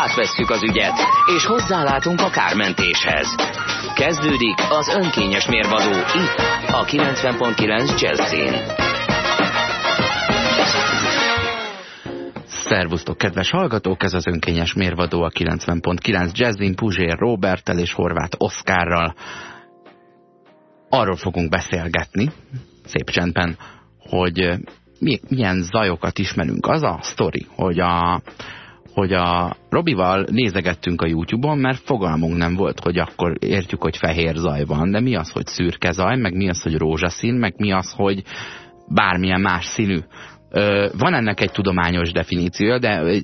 Átvesszük az ügyet, és hozzálátunk a kármentéshez. Kezdődik az önkényes mérvadó itt, a 90.9 Jazzin. Szervusztok, kedves hallgatók! Ez az önkényes mérvadó a 90.9 Jazzin Puzsér Robertel és Horváth Oszkárral. Arról fogunk beszélgetni, szép csendben, hogy milyen zajokat ismerünk. Az a sztori, hogy a, hogy a Robival nézegettünk a YouTube-on, mert fogalmunk nem volt, hogy akkor értjük, hogy fehér zaj van, de mi az, hogy szürke zaj, meg mi az, hogy rózsaszín, meg mi az, hogy bármilyen más színű. Van ennek egy tudományos definíciója, de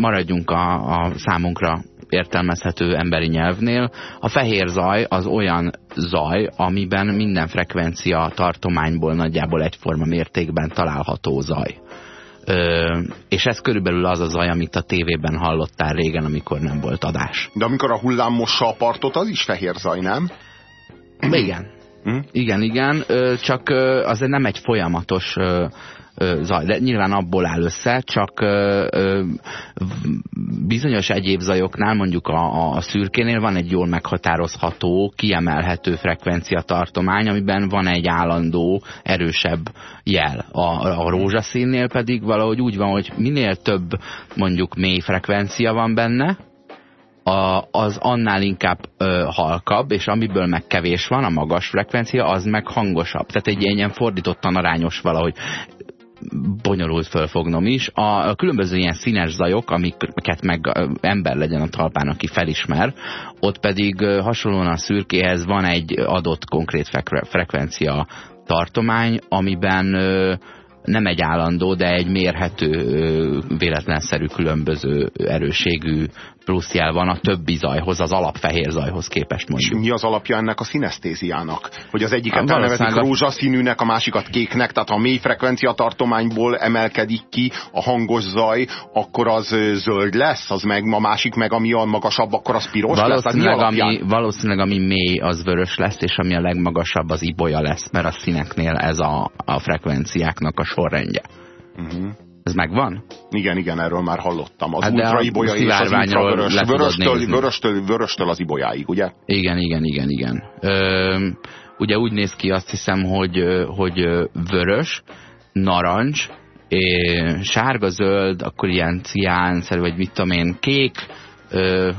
maradjunk a, a számunkra értelmezhető emberi nyelvnél. A fehér zaj az olyan zaj, amiben minden frekvencia tartományból nagyjából egyforma mértékben található zaj. Ö, és ez körülbelül az a zaj, amit a tévében hallottál régen, amikor nem volt adás. De amikor a hullám mossa a partot, az is fehér zaj, nem? Igen. Hm? Igen, igen, ö, csak ö, azért nem egy folyamatos ö, zaj. De nyilván abból áll össze, csak bizonyos egyéb zajoknál, mondjuk a, a szürkénél van egy jól meghatározható, kiemelhető frekvenciatartomány, amiben van egy állandó, erősebb jel. A, a rózsaszínnél pedig valahogy úgy van, hogy minél több mondjuk mély frekvencia van benne, a, az annál inkább ö, halkabb, és amiből meg kevés van, a magas frekvencia, az meg hangosabb. Tehát egy ilyen fordítottan arányos valahogy bonyolult fölfognom is. A, különböző ilyen színes zajok, amiket meg ember legyen a talpán, aki felismer, ott pedig hasonlóan a szürkéhez van egy adott konkrét frekvencia tartomány, amiben nem egy állandó, de egy mérhető, véletlenszerű különböző erőségű pluszjel van a többi zajhoz, az alapfehér zajhoz képest mondjuk. És mi az alapja ennek a szinesztéziának? Hogy az egyiket hát, elnevezik rózsaszínűnek, a másikat kéknek, tehát ha a mély frekvencia tartományból emelkedik ki a hangos zaj, akkor az zöld lesz, az meg a másik meg ami a magasabb, akkor az piros valószínűleg, lesz. Ami, valószínűleg ami mély, az vörös lesz, és ami a legmagasabb, az ibolya lesz, mert a színeknél ez a, a frekvenciáknak a sorrendje. Uh mhm. -huh. Ez megvan? Igen, igen, erről már hallottam. Az hát ultra ibolya és az ultravörös. Vöröstől, vöröstől, vöröstől az ibolyáig, ugye? Igen, igen, igen, igen. Ö, ugye úgy néz ki azt hiszem, hogy, hogy vörös, narancs, sárga, zöld, akkor ilyen ciánszerű, vagy mit tudom én, kék,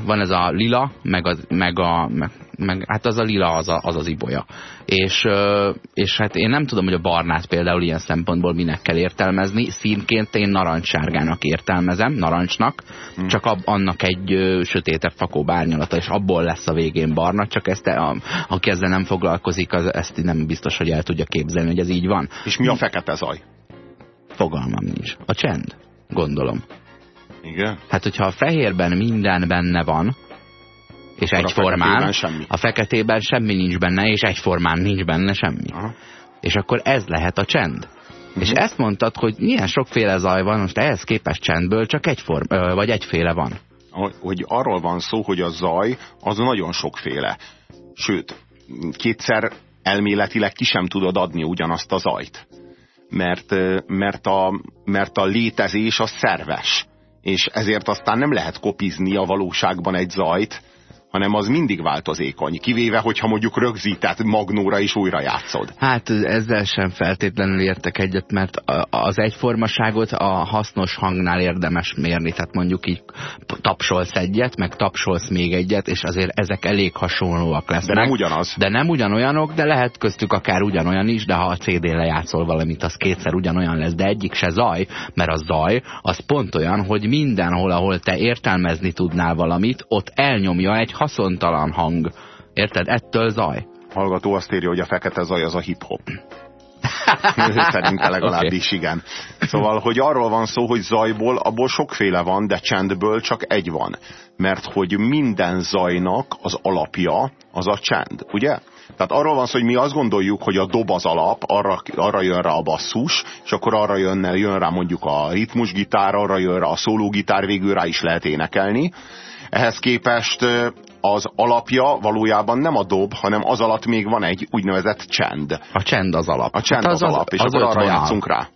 van ez a lila, meg, a, meg, a, meg, meg hát az a lila az a, az, az ibolya. És, és hát én nem tudom, hogy a barnát például ilyen szempontból minek kell értelmezni. Színként én narancssárgának értelmezem, narancsnak, hmm. csak ab, annak egy sötétebb fakó bárnyalata, és abból lesz a végén barna, csak ezt, a, aki ezzel nem foglalkozik, az ezt nem biztos, hogy el tudja képzelni, hogy ez így van. És mi a fekete zaj? Fogalmam nincs. A csend, gondolom. Igen? Hát, hogyha a fehérben minden benne van, és Akkor egyformán, a, semmi. a feketében semmi nincs benne, és egyformán nincs benne semmi. Aha. És akkor ez lehet a csend. Uh -huh. És mhm. ezt mondtad, hogy milyen sokféle zaj van, most ehhez képest csendből csak egyform, vagy egyféle van. Hogy arról van szó, hogy a zaj az nagyon sokféle. Sőt, kétszer elméletileg ki sem tudod adni ugyanazt a zajt. Mert, mert, a, mert a létezés a szerves és ezért aztán nem lehet kopizni a valóságban egy zajt, hanem az mindig változékony, kivéve, hogyha mondjuk rögzített magnóra is újra játszod. Hát ezzel sem feltétlenül értek egyet, mert az egyformaságot a hasznos hangnál érdemes mérni, tehát mondjuk így tapsolsz egyet, meg tapsolsz még egyet, és azért ezek elég hasonlóak lesznek. De nem ugyanaz. De nem ugyanolyanok, de lehet köztük akár ugyanolyan is, de ha a CD-n lejátszol valamit, az kétszer ugyanolyan lesz, de egyik se zaj, mert a zaj az pont olyan, hogy mindenhol, ahol te értelmezni tudnál valamit, ott elnyomja egy haszontalan hang. Érted? Ettől zaj. Hallgató azt írja, hogy a fekete zaj az a hip-hop. Szerinte legalábbis okay. igen. Szóval, hogy arról van szó, hogy zajból abból sokféle van, de csendből csak egy van. Mert hogy minden zajnak az alapja az a csend, ugye? Tehát arról van szó, hogy mi azt gondoljuk, hogy a dob az alap, arra, arra jön rá a basszus, és akkor arra jön, jön rá mondjuk a ritmusgitár, arra jön rá a szólógitár, végül rá is lehet énekelni. Ehhez képest az alapja valójában nem a dob, hanem az alatt még van egy úgynevezett csend. A csend az alap. A csend hát az, az alap, és az akkor arra játszunk rá.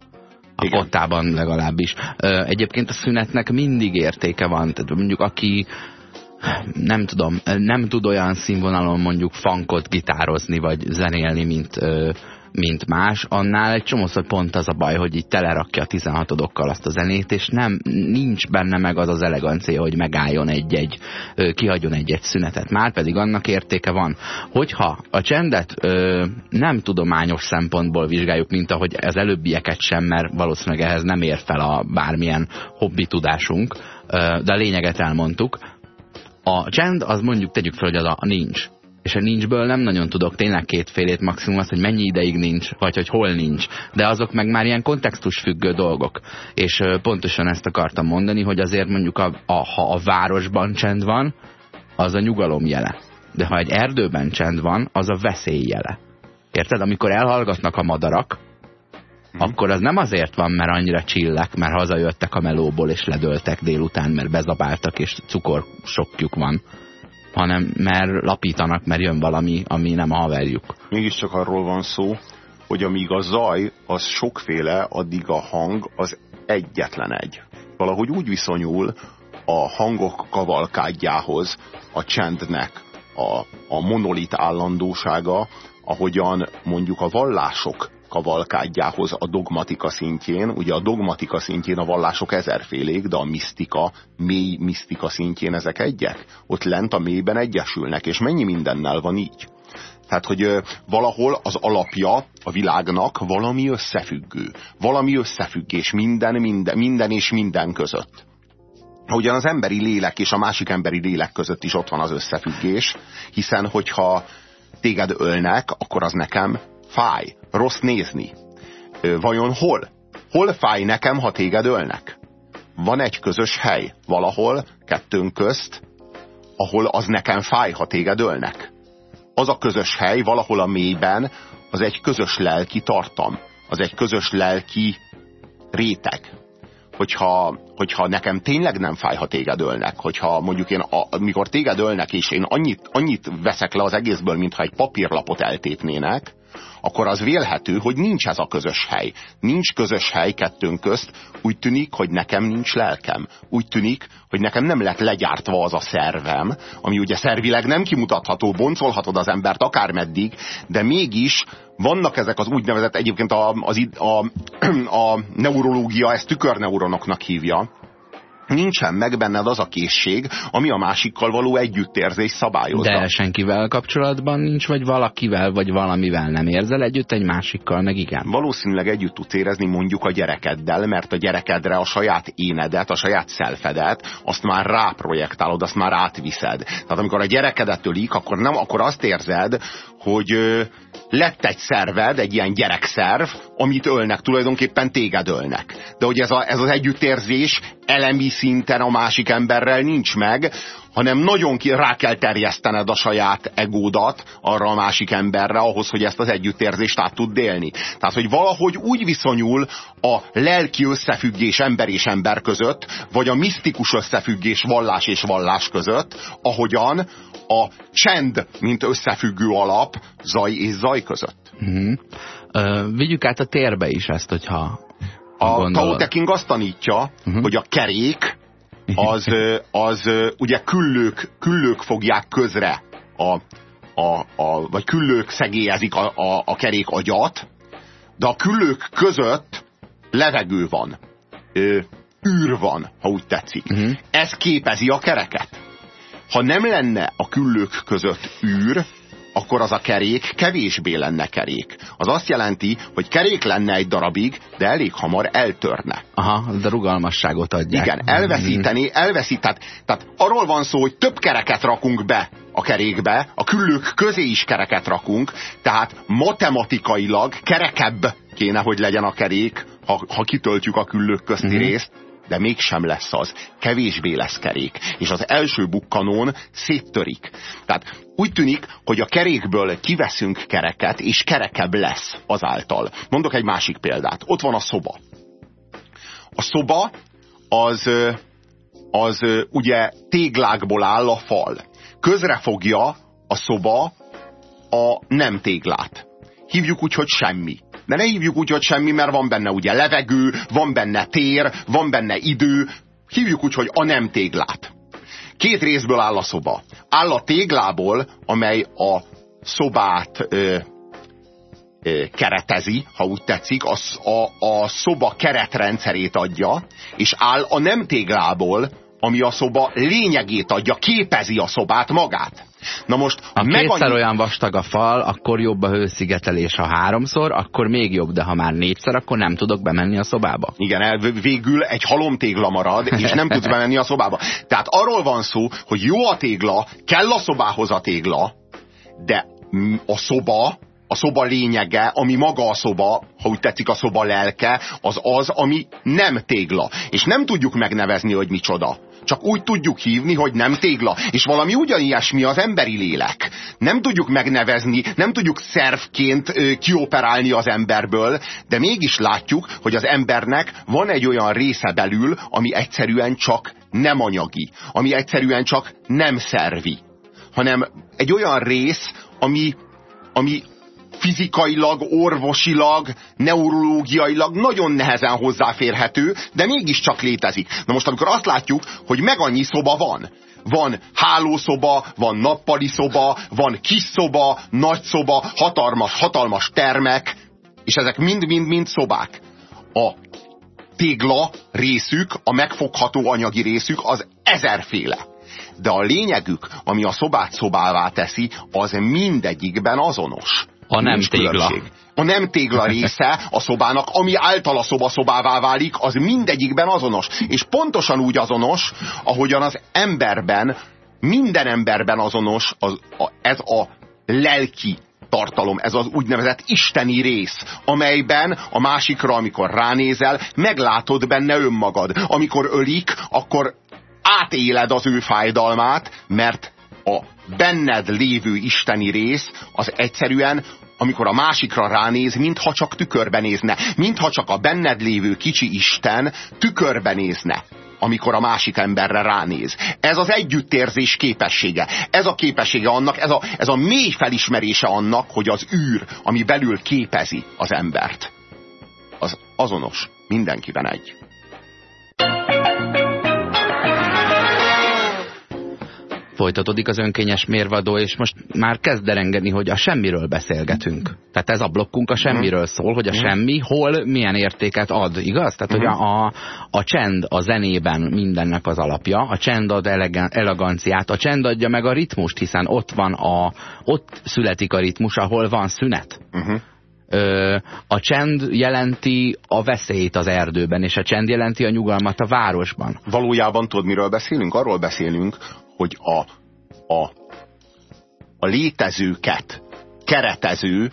A Igen. kottában legalábbis. Egyébként a szünetnek mindig értéke van. Tehát mondjuk aki nem tudom, nem tud olyan színvonalon mondjuk funkot gitározni, vagy zenélni, mint, mint más, annál egy csomószor pont az a baj, hogy így telerakja a 16 azt a zenét, és nem, nincs benne meg az az elegancia, hogy megálljon egy-egy, kihagyjon egy-egy szünetet. Már pedig annak értéke van. Hogyha a csendet ö, nem tudományos szempontból vizsgáljuk, mint ahogy az előbbieket sem, mert valószínűleg ehhez nem ér fel a bármilyen hobbi tudásunk, ö, de a lényeget elmondtuk, a csend az mondjuk tegyük fel, hogy az a nincs. És a nincsből nem nagyon tudok tényleg kétfélét maximum az, hogy mennyi ideig nincs, vagy hogy hol nincs. De azok meg már ilyen kontextusfüggő dolgok. És pontosan ezt akartam mondani, hogy azért mondjuk a, a, ha a városban csend van, az a nyugalom jele. De ha egy erdőben csend van, az a veszély jele. Érted? Amikor elhallgatnak a madarak, hmm. akkor az nem azért van, mert annyira csillek, mert hazajöttek a melóból és ledöltek délután, mert bezabáltak és cukor sokjuk van, hanem mert lapítanak, mert jön valami, ami nem a haverjuk. Mégiscsak arról van szó, hogy amíg a zaj az sokféle, addig a hang az egyetlen egy. Valahogy úgy viszonyul a hangok kavalkádjához a csendnek a, a monolit állandósága, ahogyan mondjuk a vallások kavalkádjához a dogmatika szintjén. Ugye a dogmatika szintjén a vallások ezerfélék, de a misztika, mély misztika szintjén ezek egyek. Ott lent a mélyben egyesülnek, és mennyi mindennel van így. Tehát, hogy valahol az alapja a világnak valami összefüggő. Valami összefüggés minden, minden, minden és minden között. Ugyan az emberi lélek és a másik emberi lélek között is ott van az összefüggés, hiszen hogyha téged ölnek, akkor az nekem fáj, rossz nézni. Vajon hol? Hol fáj nekem, ha téged ölnek? Van egy közös hely valahol, kettőnk közt, ahol az nekem fáj, ha téged ölnek. Az a közös hely valahol a mélyben, az egy közös lelki tartam. Az egy közös lelki réteg. Hogyha, hogyha nekem tényleg nem fáj, ha téged ölnek, hogyha mondjuk én, a, mikor téged ölnek, és én annyit, annyit veszek le az egészből, mintha egy papírlapot eltépnének, akkor az vélhető, hogy nincs ez a közös hely. Nincs közös hely kettőnk közt, úgy tűnik, hogy nekem nincs lelkem. Úgy tűnik, hogy nekem nem lett legyártva az a szervem, ami ugye szervileg nem kimutatható, boncolhatod az embert akármeddig, de mégis vannak ezek az úgynevezett, egyébként a, az, a, a neurológia ezt tükörneuronoknak hívja, nincsen meg benned az a készség, ami a másikkal való együttérzés szabályozza. De senkivel kapcsolatban nincs, vagy valakivel, vagy valamivel nem érzel együtt, egy másikkal meg igen. Valószínűleg együtt tudsz érezni mondjuk a gyerekeddel, mert a gyerekedre a saját énedet, a saját szelfedet, azt már ráprojektálod, azt már átviszed. Tehát amikor a gyerekedet ölik, akkor, nem, akkor azt érzed, hogy lett egy szerved, egy ilyen gyerekszerv, amit ölnek, tulajdonképpen téged ölnek. De hogy ez, a, ez az együttérzés elemi szinten a másik emberrel nincs meg, hanem nagyon ki, rá kell terjesztened a saját egódat arra a másik emberre, ahhoz, hogy ezt az együttérzést át tud délni. Tehát, hogy valahogy úgy viszonyul a lelki összefüggés ember és ember között, vagy a misztikus összefüggés vallás és vallás között, ahogyan a csend, mint összefüggő alap zaj és zaj között. Uh -huh. uh, vigyük át a térbe is ezt, hogyha a Tao Te King azt tanítja, uh mhm. -huh. hogy a kerék az, az ugye küllők, küllők fogják közre a, a, a, vagy küllők szegélyezik a, a, a kerék agyat, de a küllők között levegő van, ö, űr van, ha úgy tetszik. Uh mhm. -huh. Ez képezi a kereket. Ha nem lenne a küllők között űr, akkor az a kerék kevésbé lenne kerék. Az azt jelenti, hogy kerék lenne egy darabig, de elég hamar eltörne. Aha, de rugalmasságot adják. Igen, elveszíteni, elveszít, tehát, tehát arról van szó, hogy több kereket rakunk be a kerékbe, a küllők közé is kereket rakunk, tehát matematikailag kerekebb kéne, hogy legyen a kerék, ha, ha kitöltjük a küllők közti mm-hmm. részt, de mégsem lesz az. Kevésbé lesz kerék. És az első bukkanón széttörik. Tehát úgy tűnik, hogy a kerékből kiveszünk kereket, és kerekebb lesz azáltal. Mondok egy másik példát. Ott van a szoba. A szoba az, az ugye téglákból áll a fal. Közrefogja a szoba a nem téglát. Hívjuk úgy, hogy semmi. De ne hívjuk úgy, hogy semmi, mert van benne ugye levegő, van benne tér, van benne idő. Hívjuk úgy, hogy a nem téglát. Két részből áll a szoba. Áll a téglából, amely a szobát ö, ö, keretezi, ha úgy tetszik, a, a, a szoba keretrendszerét adja, és áll a nem téglából, ami a szoba lényegét adja, képezi a szobát magát. Na most, ha kétszer annyi... olyan vastag a fal, akkor jobb a hőszigetelés, ha háromszor, akkor még jobb, de ha már négyszer, akkor nem tudok bemenni a szobába. Igen, el, végül egy halomtégla marad, és nem tudsz bemenni a szobába. Tehát arról van szó, hogy jó a tégla, kell a szobához a tégla, de a szoba, a szoba lényege, ami maga a szoba, ha úgy tetszik a szoba lelke, az az, ami nem tégla. És nem tudjuk megnevezni, hogy micsoda. Csak úgy tudjuk hívni, hogy nem tégla. És valami ugyanilyesmi az emberi lélek. Nem tudjuk megnevezni, nem tudjuk szervként ö, kioperálni az emberből, de mégis látjuk, hogy az embernek van egy olyan része belül, ami egyszerűen csak nem anyagi, ami egyszerűen csak nem szervi, hanem egy olyan rész, ami, ami fizikailag, orvosilag, neurológiailag nagyon nehezen hozzáférhető, de mégiscsak létezik. Na most, amikor azt látjuk, hogy meg annyi szoba van, van hálószoba, van nappali szoba, van kis szoba, nagy szoba, hatalmas, hatalmas termek, és ezek mind-mind-mind szobák. A tégla részük, a megfogható anyagi részük az ezerféle. De a lényegük, ami a szobát szobává teszi, az mindegyikben azonos. A nem tégla. Különbség. A nem tégla része a szobának, ami által a szoba szobává válik, az mindegyikben azonos. És pontosan úgy azonos, ahogyan az emberben, minden emberben azonos az, a, ez a lelki tartalom, ez az úgynevezett isteni rész, amelyben a másikra, amikor ránézel, meglátod benne önmagad. Amikor ölik, akkor átéled az ő fájdalmát, mert a benned lévő isteni rész az egyszerűen amikor a másikra ránéz, mintha csak tükörbe nézne, mintha csak a benned lévő kicsi Isten tükörbe nézne amikor a másik emberre ránéz. Ez az együttérzés képessége. Ez a képessége annak, ez a, ez a mély felismerése annak, hogy az űr, ami belül képezi az embert, az azonos, mindenkiben egy. Folytatódik az önkényes mérvadó, és most már kezd derengeni, hogy a semmiről beszélgetünk. Tehát ez a blokkunk a semmiről szól, hogy a mhm. semmi hol milyen értéket ad, igaz? Tehát, hogy a, a, a csend a zenében mindennek az alapja, a csend ad eleganciát, a csend adja meg a ritmust, hiszen ott van a, ott születik a ritmus, ahol van szünet. Uh -huh. Ö, a csend jelenti a veszélyt az erdőben, és a csend jelenti a nyugalmat a városban. Valójában tudod, miről beszélünk? Arról beszélünk, hogy a, a, a létezőket keretező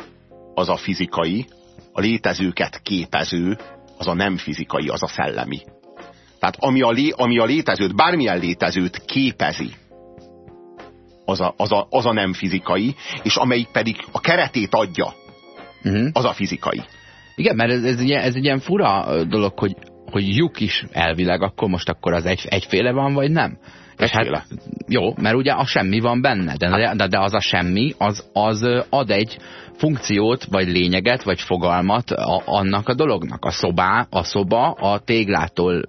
az a fizikai, a létezőket képező az a nem fizikai, az a szellemi. Tehát ami a, lé, ami a létezőt, bármilyen létezőt képezi, az a, az, a, az a nem fizikai, és amelyik pedig a keretét adja, uh mhm. -huh. az a fizikai. Igen, mert ez, ez, ez, ez egy ilyen fura dolog, hogy, hogy lyuk is elvileg, akkor most akkor az egy, egyféle van, vagy nem? És hát, jó, mert ugye a semmi van benne, de, de, de az a semmi, az, az ad egy funkciót, vagy lényeget, vagy fogalmat a, annak a dolognak. A szobá, a szoba a téglától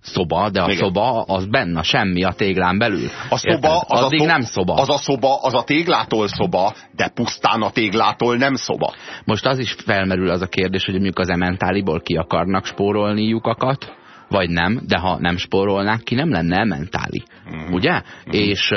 szoba, de a Igen. szoba az benne, semmi a téglán belül. A szoba, az Addig a nem szoba. Az a szoba, az a téglától szoba, de pusztán a téglától nem szoba. Most az is felmerül az a kérdés, hogy mondjuk az ementáliból ki akarnak spórolni lyukakat, vagy nem, de ha nem spórolnák ki, nem lenne mentáli. Mm. Ugye? Mm. És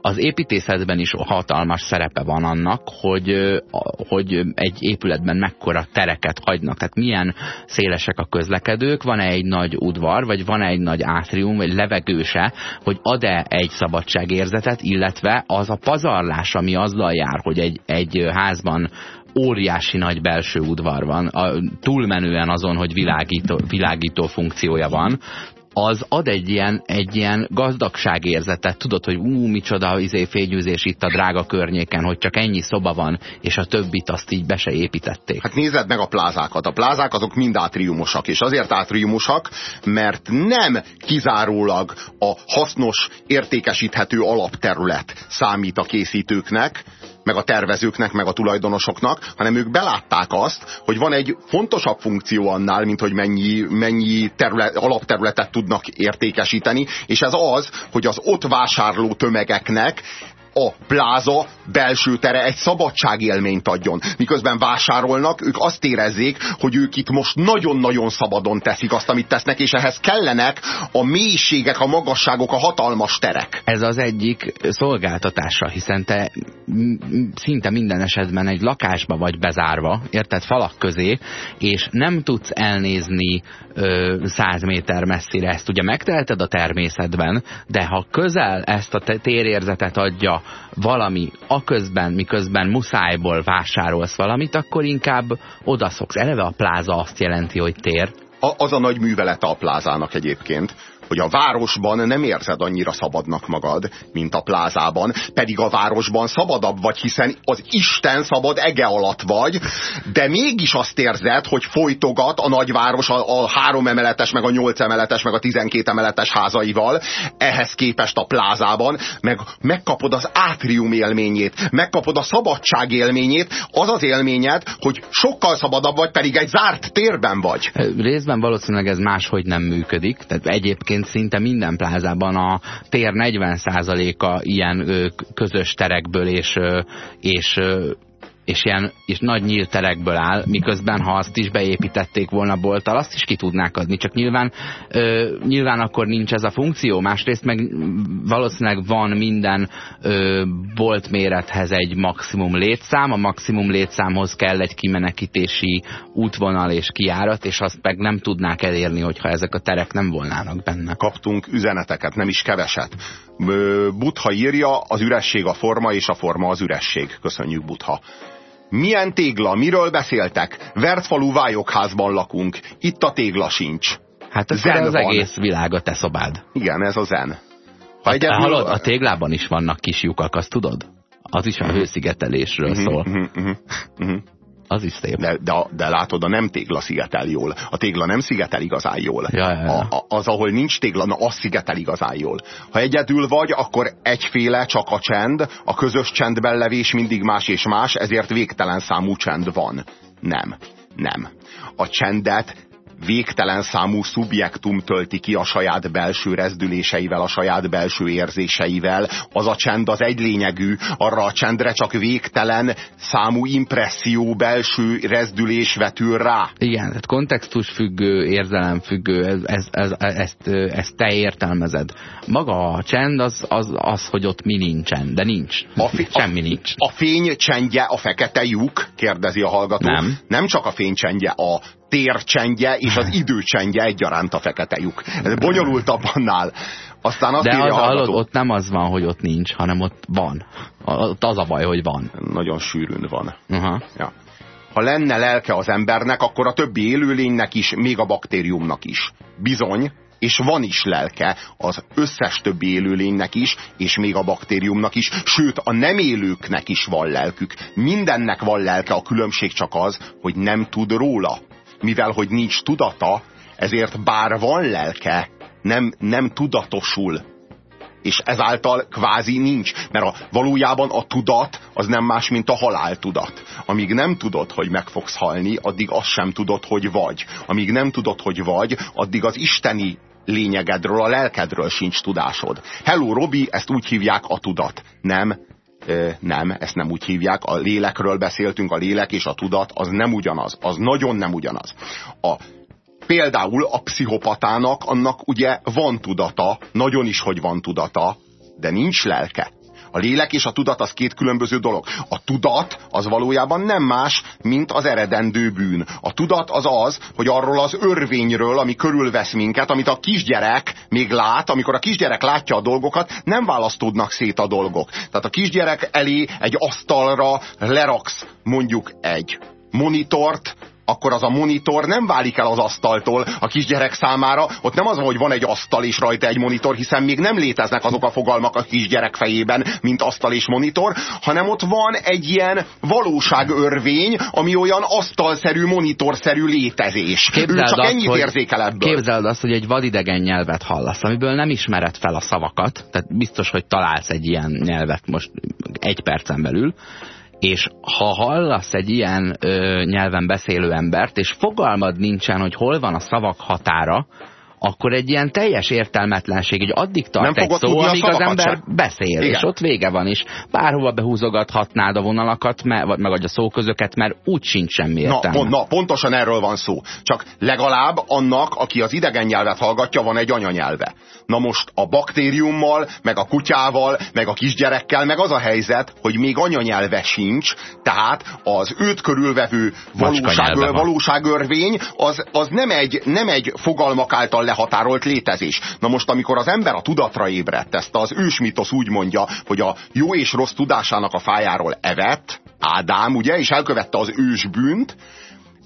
az építészetben is hatalmas szerepe van annak, hogy, hogy egy épületben mekkora tereket hagynak. Tehát milyen szélesek a közlekedők, van-e egy nagy udvar, vagy van -e egy nagy átrium, vagy levegőse, hogy ad-e egy szabadságérzetet, illetve az a pazarlás, ami azzal jár, hogy egy, egy házban óriási nagy belső udvar van, a, túlmenően azon, hogy világító, világító funkciója van, az ad egy ilyen, egy ilyen gazdagságérzetet, tudod, hogy ú, micsoda izé fényűzés itt a drága környéken, hogy csak ennyi szoba van, és a többit azt így be se építették. Hát nézed meg a plázákat. A plázák azok mind átriumosak, és azért átriumosak, mert nem kizárólag a hasznos, értékesíthető alapterület számít a készítőknek, meg a tervezőknek, meg a tulajdonosoknak, hanem ők belátták azt, hogy van egy fontosabb funkció annál, mint hogy mennyi, mennyi terület, alapterületet tudnak értékesíteni, és ez az, hogy az ott vásárló tömegeknek a pláza belső tere egy szabadságélményt adjon. Miközben vásárolnak, ők azt érezzék, hogy ők itt most nagyon-nagyon szabadon teszik azt, amit tesznek, és ehhez kellenek a mélységek, a magasságok, a hatalmas terek. Ez az egyik szolgáltatása, hiszen te szinte minden esetben egy lakásba vagy bezárva, érted, falak közé, és nem tudsz elnézni száz méter messzire. Ezt ugye megteheted a természetben, de ha közel ezt a térérzetet adja valami aközben, miközben muszájból vásárolsz valamit, akkor inkább odaszoksz. Eleve a pláza azt jelenti, hogy tér. A, az a nagy művelete a plázának egyébként, hogy a városban nem érzed annyira szabadnak magad, mint a plázában, pedig a városban szabadabb vagy, hiszen az Isten szabad ege alatt vagy, de mégis azt érzed, hogy folytogat a nagyváros a, a három emeletes, meg a nyolc emeletes, meg a tizenkét emeletes házaival, ehhez képest a plázában, meg megkapod az átrium élményét, megkapod a szabadság élményét, az az élményed, hogy sokkal szabadabb vagy, pedig egy zárt térben vagy. Részben valószínűleg ez máshogy nem működik, tehát egyébként egyébként szinte minden plázában a tér 40%-a ilyen közös terekből és, és és ilyen és nagy nyílt terekből áll, miközben ha azt is beépítették volna bolttal, azt is ki tudnák adni, csak nyilván, ö, nyilván akkor nincs ez a funkció, másrészt meg valószínűleg van minden ö, bolt mérethez egy maximum létszám, a maximum létszámhoz kell egy kimenekítési útvonal és kiárat, és azt meg nem tudnák elérni, hogyha ezek a terek nem volnának benne. Kaptunk üzeneteket, nem is keveset. Butha írja, az üresség a forma, és a forma az üresség. Köszönjük, Butha. Milyen tégla? Miről beszéltek? Vertfalú vályokházban lakunk. Itt a tégla sincs. Hát ez az van. egész világ a te szobád. Igen, ez a zen. Ha hát, hallod, a téglában is vannak kis lyukak, azt tudod? Az is a mhm. hőszigetelésről uh mhm, -huh, szól. Uh -huh, uh -huh. Az is szép. De, de, de látod, a nem tégla szigetel jól. A tégla nem szigetel igazán jól. Ja, ja, ja. A, a, az, ahol nincs tégla, na az szigetel igazán jól. Ha egyedül vagy, akkor egyféle csak a csend, a közös csendben levés mindig más és más, ezért végtelen számú csend van. Nem. Nem. A csendet végtelen számú szubjektum tölti ki a saját belső rezdüléseivel, a saját belső érzéseivel. Az a csend az egy lényegű, arra a csendre csak végtelen számú impresszió, belső rezdülés vetül rá. Igen, tehát kontextus függő, érzelem függő, ez, ez, ez, ezt, ezt te értelmezed. Maga a csend az, az, az hogy ott mi nincsen, de nincs. A fi, Semmi nincs. A fény csendje a fekete lyuk, kérdezi a hallgató. Nem. Nem csak a fény csendje, a tércsendje és az időcsendje egyaránt a fekete lyuk. Ez bonyolultabb annál. Aztán azt De írja az, hallod, ott nem az van, hogy ott nincs, hanem ott van. Ott az a baj, hogy van. Nagyon sűrűn van. Uh -huh. ja. Ha lenne lelke az embernek, akkor a többi élőlénynek is, még a baktériumnak is. Bizony, és van is lelke az összes többi élőlénynek is, és még a baktériumnak is, sőt a nem élőknek is van lelkük. Mindennek van lelke, a különbség csak az, hogy nem tud róla mivel hogy nincs tudata, ezért bár van lelke, nem, nem tudatosul. És ezáltal kvázi nincs, mert a, valójában a tudat az nem más, mint a haláltudat. Amíg nem tudod, hogy meg fogsz halni, addig azt sem tudod, hogy vagy. Amíg nem tudod, hogy vagy, addig az isteni lényegedről, a lelkedről sincs tudásod. Hello, Robi, ezt úgy hívják a tudat. Nem, nem, ezt nem úgy hívják. A lélekről beszéltünk, a lélek és a tudat az nem ugyanaz. Az nagyon nem ugyanaz. A, például a pszichopatának annak ugye van tudata, nagyon is, hogy van tudata, de nincs lelke. A lélek és a tudat az két különböző dolog. A tudat az valójában nem más, mint az eredendő bűn. A tudat az az, hogy arról az örvényről, ami körülvesz minket, amit a kisgyerek még lát, amikor a kisgyerek látja a dolgokat, nem választódnak szét a dolgok. Tehát a kisgyerek elé egy asztalra leraksz mondjuk egy monitort, akkor az a monitor nem válik el az asztaltól a kisgyerek számára. Ott nem az hogy van egy asztal és rajta egy monitor, hiszen még nem léteznek azok a fogalmak a kisgyerek fejében, mint asztal és monitor, hanem ott van egy ilyen valóságörvény, ami olyan asztalszerű, monitorszerű létezés. Képzeld ő csak azt, ennyit hogy, érzékel ebből. Képzeld azt, hogy egy vadidegen nyelvet hallasz, amiből nem ismered fel a szavakat, tehát biztos, hogy találsz egy ilyen nyelvet most egy percen belül, és ha hallasz egy ilyen ö, nyelven beszélő embert, és fogalmad nincsen, hogy hol van a szavak határa, akkor egy ilyen teljes értelmetlenség, hogy addig tart nem egy szó, amíg az ember sem. beszél, Igen. és ott vége van is. Bárhova behúzogathatnád a vonalakat, vagy meg a szóközöket, mert úgy sincs semmi értelme. Na, na, pontosan erről van szó. Csak legalább annak, aki az idegen nyelvet hallgatja, van egy anyanyelve. Na most a baktériummal, meg a kutyával, meg a kisgyerekkel, meg az a helyzet, hogy még anyanyelve sincs, tehát az őt körülvevő valóság, valóságörvény az, az nem, egy, nem egy fogalmak által lehatárolt létezés. Na most, amikor az ember a tudatra ébredt, ezt az ősmitosz úgy mondja, hogy a jó és rossz tudásának a fájáról evett, Ádám, ugye, és elkövette az ősbűnt,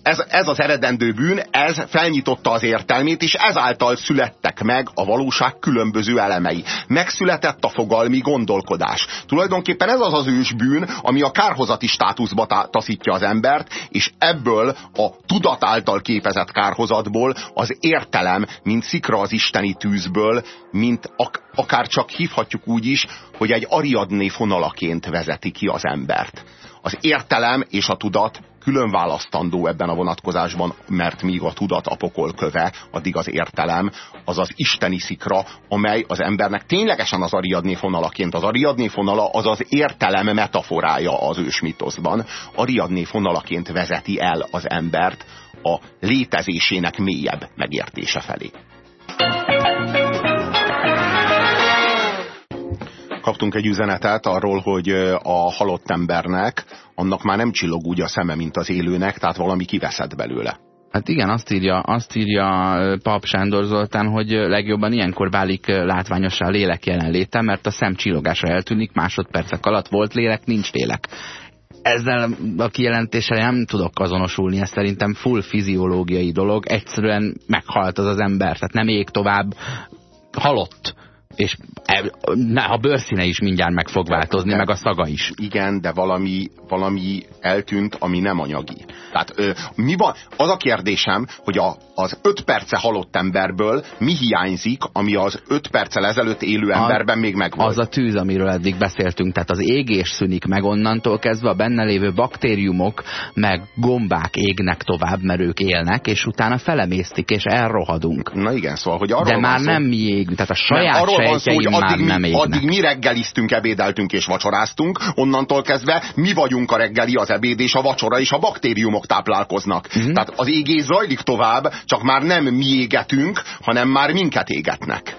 ez, ez az eredendő bűn, ez felnyitotta az értelmét, és ezáltal születtek meg a valóság különböző elemei. Megszületett a fogalmi gondolkodás. Tulajdonképpen ez az az ősbűn, ami a kárhozati státuszba taszítja az embert, és ebből a tudat által képezett kárhozatból az értelem, mint szikra az isteni tűzből, mint ak akár csak hívhatjuk úgy is, hogy egy Ariadné fonalaként vezeti ki az embert. Az értelem és a tudat külön választandó ebben a vonatkozásban, mert míg a tudat a pokol köve, addig az értelem az az isteni szikra, amely az embernek ténylegesen az Ariadné fonalaként. Az Ariadné fonala az az értelem metaforája az ősmitoszban. Ariadné fonalaként vezeti el az embert a létezésének mélyebb megértése felé. Kaptunk egy üzenetet arról, hogy a halott embernek annak már nem csillog úgy a szeme, mint az élőnek, tehát valami kiveszett belőle. Hát igen, azt írja, azt írja Pap Sándor Zoltán, hogy legjobban ilyenkor válik látványossá a lélek jelenléte, mert a szem csillogása eltűnik, másodpercek alatt volt lélek, nincs lélek. Ezzel a kijelentéssel nem tudok azonosulni, ez szerintem full fiziológiai dolog, egyszerűen meghalt az az ember, tehát nem ég tovább, halott és e, a bőrszíne is mindjárt meg fog változni, de, meg a szaga is. Igen, de valami, valami eltűnt, ami nem anyagi. Tehát ö, mi van? Az a kérdésem, hogy a, az öt perce halott emberből mi hiányzik, ami az öt perccel ezelőtt élő emberben a, még megvolt? Az a tűz, amiről eddig beszéltünk, tehát az égés szűnik meg onnantól kezdve a benne lévő baktériumok, meg gombák égnek tovább, mert ők élnek, és utána felemésztik, és elrohadunk. Na igen, szóval, hogy arról De már szó, nem mi égünk, tehát a saját nem, arról van szó, hogy addig mi, addig mi reggeliztünk, ebédeltünk és vacsoráztunk, onnantól kezdve mi vagyunk a reggeli, az ebéd és a vacsora, és a baktériumok táplálkoznak. Mhm. -huh. Tehát az égés zajlik tovább, csak már nem mi égetünk, hanem már minket égetnek.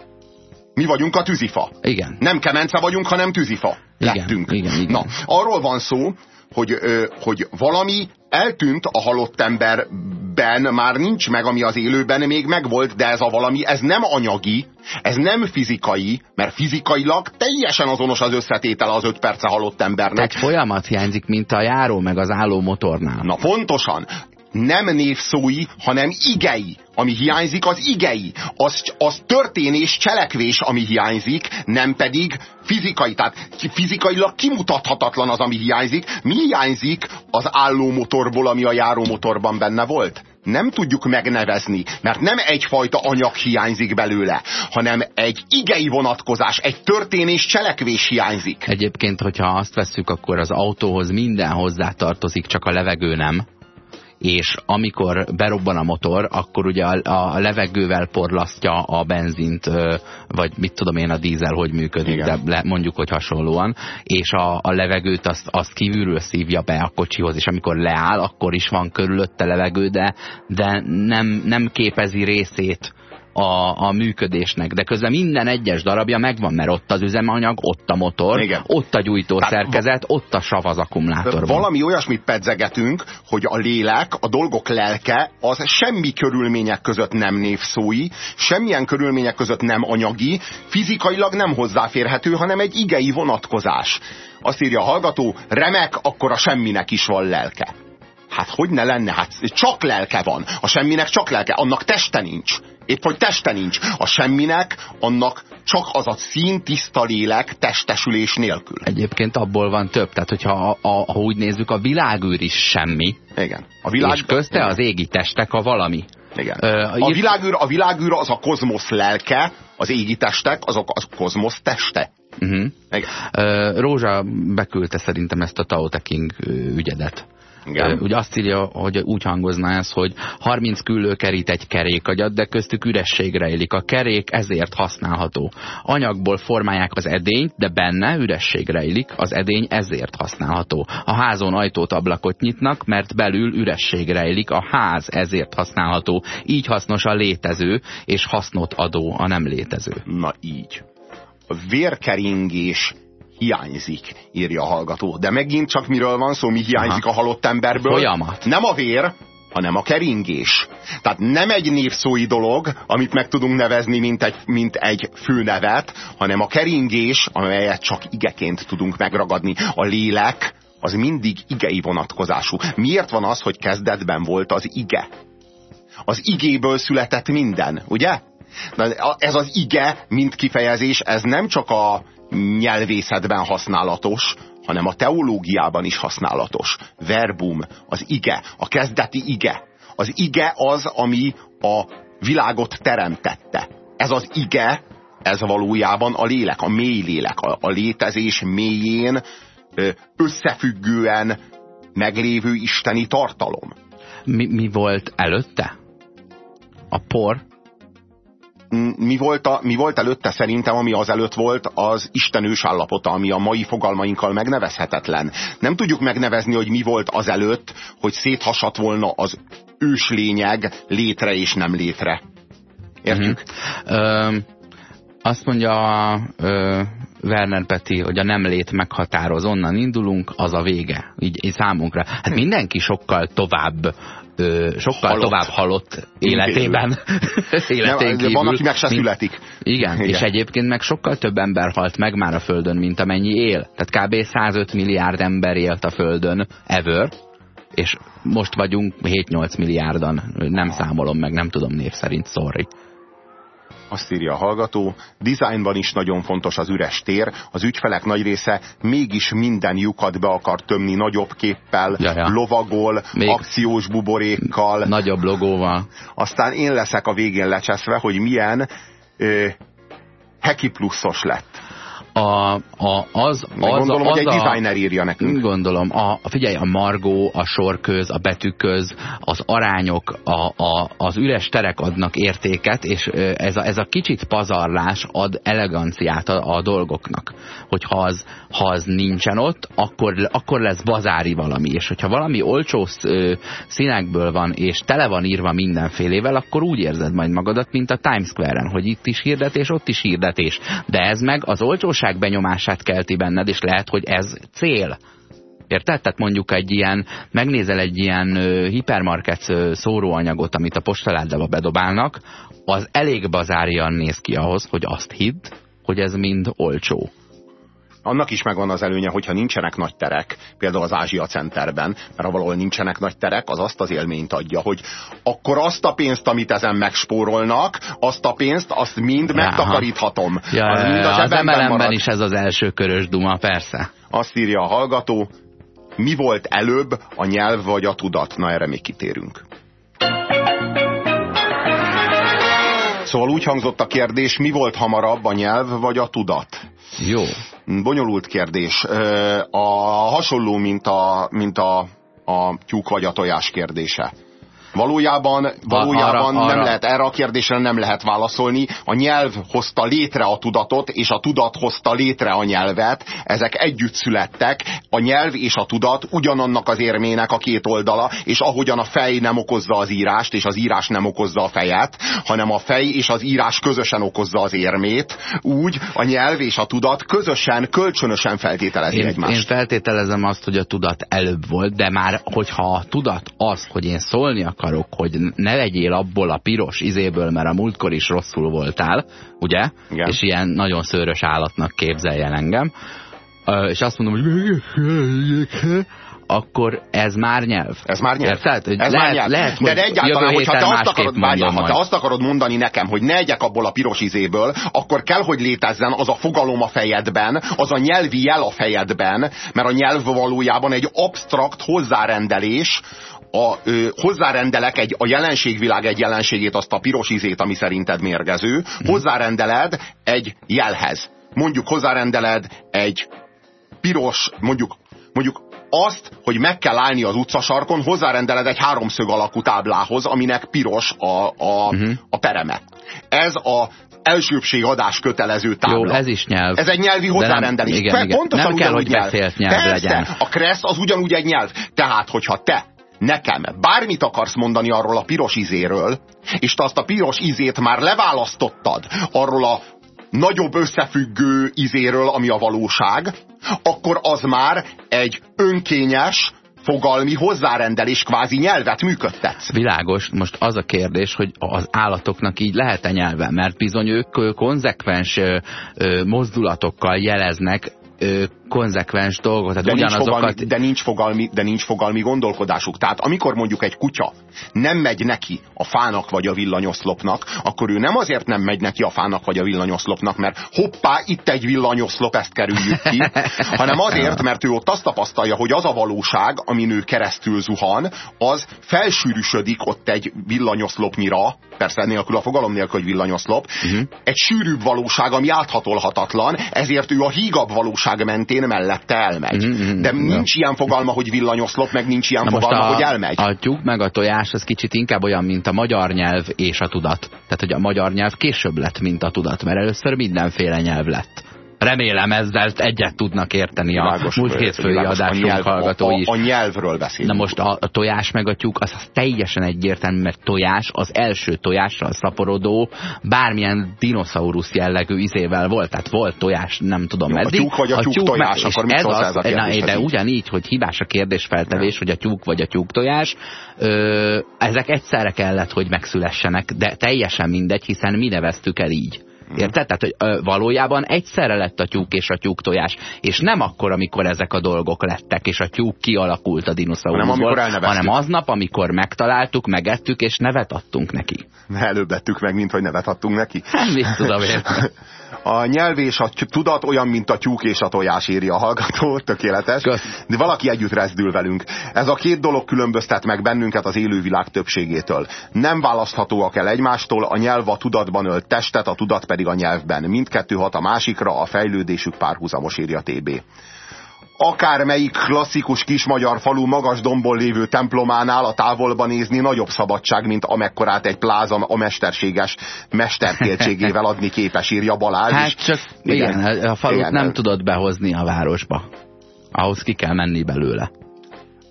Mi vagyunk a tűzifa. Igen. Nem kemence vagyunk, hanem tűzifa. Igen, lettünk. Igen, igen. Na, arról van szó, hogy, hogy valami eltűnt a halott emberben, már nincs meg, ami az élőben még megvolt, de ez a valami, ez nem anyagi, ez nem fizikai, mert fizikailag teljesen azonos az összetétel az öt perce halott embernek. Egy folyamat hiányzik, mint a járó meg az álló motornál. Na pontosan nem névszói, hanem igei. Ami hiányzik, az igei. Az, az történés, cselekvés, ami hiányzik, nem pedig fizikai. Tehát fizikailag kimutathatatlan az, ami hiányzik. Mi hiányzik az állómotorból, ami a járómotorban benne volt? nem tudjuk megnevezni, mert nem egyfajta anyag hiányzik belőle, hanem egy igei vonatkozás, egy történés, cselekvés hiányzik. Egyébként, hogyha azt vesszük, akkor az autóhoz minden hozzá tartozik, csak a levegő nem és amikor berobban a motor, akkor ugye a, a levegővel porlasztja a benzint, vagy mit tudom én a dízel, hogy működik, Igen. de le, mondjuk, hogy hasonlóan, és a, a levegőt azt, azt kívülről szívja be a kocsihoz, és amikor leáll, akkor is van körülötte levegő, de, de nem, nem képezi részét a, a működésnek, de közben minden egyes darabja megvan, mert ott az üzemanyag, ott a motor, Igen. ott a gyújtószerkezet, ott a sav az akkumulátorban. Valami olyasmit pedzegetünk, hogy a lélek, a dolgok lelke, az semmi körülmények között nem névszói, semmilyen körülmények között nem anyagi, fizikailag nem hozzáférhető, hanem egy igei vonatkozás. Azt írja a hallgató, remek, akkor a semminek is van lelke. Hát hogy ne lenne? Hát csak lelke van. A semminek csak lelke. Annak teste nincs. Épp hogy teste nincs. A semminek annak csak az a szín tiszta lélek testesülés nélkül. Egyébként abból van több. Tehát, hogyha a, a, ha úgy nézzük, a világűr is semmi. Igen. A világ... És közte Igen. az égi testek a valami. Igen. Ö, a, írt- világűr, a világűr az a kozmosz lelke, az égi testek, azok a kozmosz teste. Uh-huh. Igen. Ö, Rózsa beküldte szerintem ezt a Tao Te King ügyedet. Igen. Ugye azt írja, hogy úgy hangozna ez, hogy 30 küllő kerít egy kerékagyat, de köztük üresség rejlik. A kerék ezért használható. Anyagból formálják az edényt, de benne üresség rejlik, az edény ezért használható. A házon ajtót ablakot nyitnak, mert belül üresség rejlik, a ház ezért használható. Így hasznos a létező, és hasznot adó a nem létező. Na így. Vérkeringés hiányzik, írja a hallgató. De megint csak miről van szó, mi hiányzik Aha. a halott emberből? Folyamat. Nem a vér, hanem a keringés. Tehát nem egy névszói dolog, amit meg tudunk nevezni, mint egy, mint egy főnevet, hanem a keringés, amelyet csak igeként tudunk megragadni. A lélek az mindig igei vonatkozású. Miért van az, hogy kezdetben volt az ige? Az igéből született minden, ugye? Na, ez az ige, mint kifejezés, ez nem csak a nyelvészetben használatos, hanem a teológiában is használatos. Verbum, az ige, a kezdeti ige. Az ige az, ami a világot teremtette. Ez az ige, ez valójában a lélek, a mély lélek, a, a létezés mélyén összefüggően meglévő isteni tartalom. Mi, mi volt előtte? A por? Mm, mi volt, a, mi volt előtte szerintem, ami az előtt volt, az istenős állapota, ami a mai fogalmainkkal megnevezhetetlen. Nem tudjuk megnevezni, hogy mi volt az előtt, hogy széthasadt volna az őslényeg létre és nem létre. Értjük? Ö, azt mondja ö, Werner Peti, hogy a nem lét meghatároz, onnan indulunk, az a vége. Így, így számunkra. Hát mindenki sokkal tovább ö, sokkal Halott. tovább halott életében. életén Nem, kívül, van, aki meg se mint- születik. Igen, Igen. és egyébként meg sokkal több ember halt meg már a Földön, mint amennyi él. Tehát kb. 105 milliárd ember élt a Földön ever, és most vagyunk 7-8 milliárdan. Nem számolom meg, nem tudom név szerint, sorry. Azt írja a hallgató, dizájnban is nagyon fontos az üres tér, az ügyfelek nagy része mégis minden lyukat be akar tömni nagyobb képpel, Ja, ja. lovagol, Még- akciós buborékkal, Nagyobb logóval. aztán én leszek a végén lecseszve, hogy milyen ö, heki pluszos lett. A, a, az, Meg az, gondolom, az hogy egy designer írja nekünk. Gondolom, a, figyelj, a margó, a sorköz, a betűköz, az arányok, a, a, az üres terek adnak értéket, és ez a, ez a kicsit pazarlás ad eleganciát a, a dolgoknak. Hogyha az, ha az nincsen ott, akkor, akkor lesz bazári valami, és hogyha valami olcsó színekből van, és tele van írva mindenfélével, akkor úgy érzed majd magadat, mint a Times Square-en, hogy itt is hirdetés, ott is hirdetés. De ez meg az olcsóság benyomását kelti benned, és lehet, hogy ez cél. Érted? Tehát mondjuk egy ilyen, megnézel egy ilyen ö, hipermarket szóróanyagot, amit a postaládába bedobálnak, az elég bazárian néz ki ahhoz, hogy azt hidd, hogy ez mind olcsó. Annak is megvan az előnye, hogyha nincsenek nagy terek, például az Ázsia Centerben, mert ha valahol nincsenek nagy terek, az azt az élményt adja, hogy akkor azt a pénzt, amit ezen megspórolnak, azt a pénzt, azt mind Aha. megtakaríthatom. Ja, az mind az zsebemben emelemben is ez az első körös duma, persze. Azt írja a hallgató, mi volt előbb, a nyelv vagy a tudat? Na erre még kitérünk. Szóval úgy hangzott a kérdés, mi volt hamarabb, a nyelv vagy a tudat? Jó. Bonyolult kérdés. A hasonló, mint a, mint a, a tyúk vagy a tojás kérdése. Valójában, valójában arra, nem arra. lehet, erre a kérdésre nem lehet válaszolni. A nyelv hozta létre a tudatot, és a tudat hozta létre a nyelvet. Ezek együtt születtek. A nyelv és a tudat ugyanannak az érmének a két oldala, és ahogyan a fej nem okozza az írást, és az írás nem okozza a fejet, hanem a fej és az írás közösen okozza az érmét, úgy a nyelv és a tudat közösen, kölcsönösen feltételezi Én, egymást. én feltételezem azt, hogy a tudat előbb volt, de már hogyha a tudat az, hogy én szólni akarok, hogy ne legyél abból a piros izéből, mert a múltkor is rosszul voltál, ugye? Igen. És ilyen nagyon szőrös állatnak képzeljen engem. És azt mondom, hogy akkor ez már nyelv. Ez már nyelv. Érted? Ez lehet, már nyelv. lehet, De hogy egyáltalán, jövő hogyha te azt akarod, várjál, ha te azt akarod mondani nekem, hogy ne egyek abból a piros izéből, akkor kell, hogy létezzen az a fogalom a fejedben, az a nyelvi jel a fejedben, mert a nyelv valójában egy absztrakt hozzárendelés, a, ö, hozzárendelek egy, a jelenségvilág egy jelenségét, azt a piros izét, ami szerinted mérgező, Mhm. hozzárendeled egy jelhez. Mondjuk hozzárendeled egy piros, mondjuk, mondjuk azt, hogy meg kell állni az utcasarkon, hozzárendeled egy háromszög alakú táblához, aminek piros a, a, Mhm. uh-huh. a pereme. Ez a elsőbség adás kötelező tábla. Jó, ez is nyelv. Ez egy nyelvi De nem- hozzárendelés. igen, igen. Pontosan Nem kell, hogy beszélt nyelv Persze, legyen. a kressz az ugyanúgy egy nyelv. Tehát, hogyha te nekem bármit akarsz mondani arról a piros izéről, és te azt a piros izét már leválasztottad arról a nagyobb összefüggő izéről, ami a valóság, akkor az már egy önkényes, fogalmi hozzárendelés kvázi nyelvet működtetsz. Világos, most az a kérdés, hogy az állatoknak így lehet-e nyelve, mert bizony ők konzekvens mozdulatokkal jeleznek konzekvens dolgot, tehát De nincs, ugyanazokat... fogalmi, de, nincs fogalmi, de nincs fogalmi gondolkodásuk. Tehát amikor mondjuk egy kutya nem megy neki a fának vagy a villanyoszlopnak, akkor ő nem azért nem megy neki a fának vagy a villanyoszlopnak, mert hoppá, itt egy villanyoszlop, ezt kerüljük ki, hanem azért, mert ő ott azt tapasztalja, hogy az a valóság, amin ő keresztül zuhan, az felsűrűsödik ott egy villanyoszlopnyira, persze nélkül a fogalom nélkül, hogy villanyoszlop, uh-huh. egy sűrűbb valóság, ami áthatolhatatlan, ezért ő a hígabb valóság mentén mellette elmegy. Mhm, De mhm, nincs ilyen fogalma, hogy villanyoszlop, meg nincs ilyen Na fogalma, a, hogy elmegy. a tyúk meg a tojás az kicsit inkább olyan, mint a magyar nyelv és a tudat. Tehát, hogy a magyar nyelv később lett, mint a tudat, mert először mindenféle nyelv lett. Remélem ezzel egyet tudnak érteni a Világos, múlt hétfői a adásunk nyelv- hallgatói a, is. a, a nyelvről beszélünk. Na most a, a tojás meg a tyúk, az, az teljesen egyértelmű, mert tojás az első tojással szaporodó, bármilyen dinoszaurusz jellegű izével volt. Tehát volt tojás, nem tudom Jó, a meddig. tyúk vagy a tyúk tojás, és akkor mit ez az, a na, De így? ugyanígy, hogy hibás a kérdésfeltevés, hogy a tyúk vagy a tyúk tojás, ö, ezek egyszerre kellett, hogy megszülessenek, de teljesen mindegy, hiszen mi neveztük el így. Mhm. Érted? Tehát, hogy ö, valójában egyszerre lett a tyúk és a tyúk tojás, és nem akkor, amikor ezek a dolgok lettek, és a tyúk kialakult a dinoszauruszból, Hanem hanem aznap, amikor megtaláltuk, megettük, és nevet adtunk neki. Előbb vettük meg, mint hogy nevet adtunk neki. Hát, mit tudom én. A nyelv és a tudat olyan, mint a tyúk és a tojás írja a hallgató, tökéletes. Kösz. De valaki együtt rezdül velünk. Ez a két dolog különböztet meg bennünket az élővilág többségétől. Nem választhatóak el egymástól, a nyelv a tudatban ölt testet, a tudat pedig a nyelvben. Mindkettő hat a másikra, a fejlődésük párhuzamos írja TB akármelyik klasszikus kis magyar falu magas dombon lévő templománál a távolba nézni nagyobb szabadság, mint amekkorát egy pláza a mesterséges mesterkéltségével adni képes, írja Balázs. Hát csak igen, igen a falut igen, nem ez- tudod behozni a városba. Ahhoz ki kell menni belőle.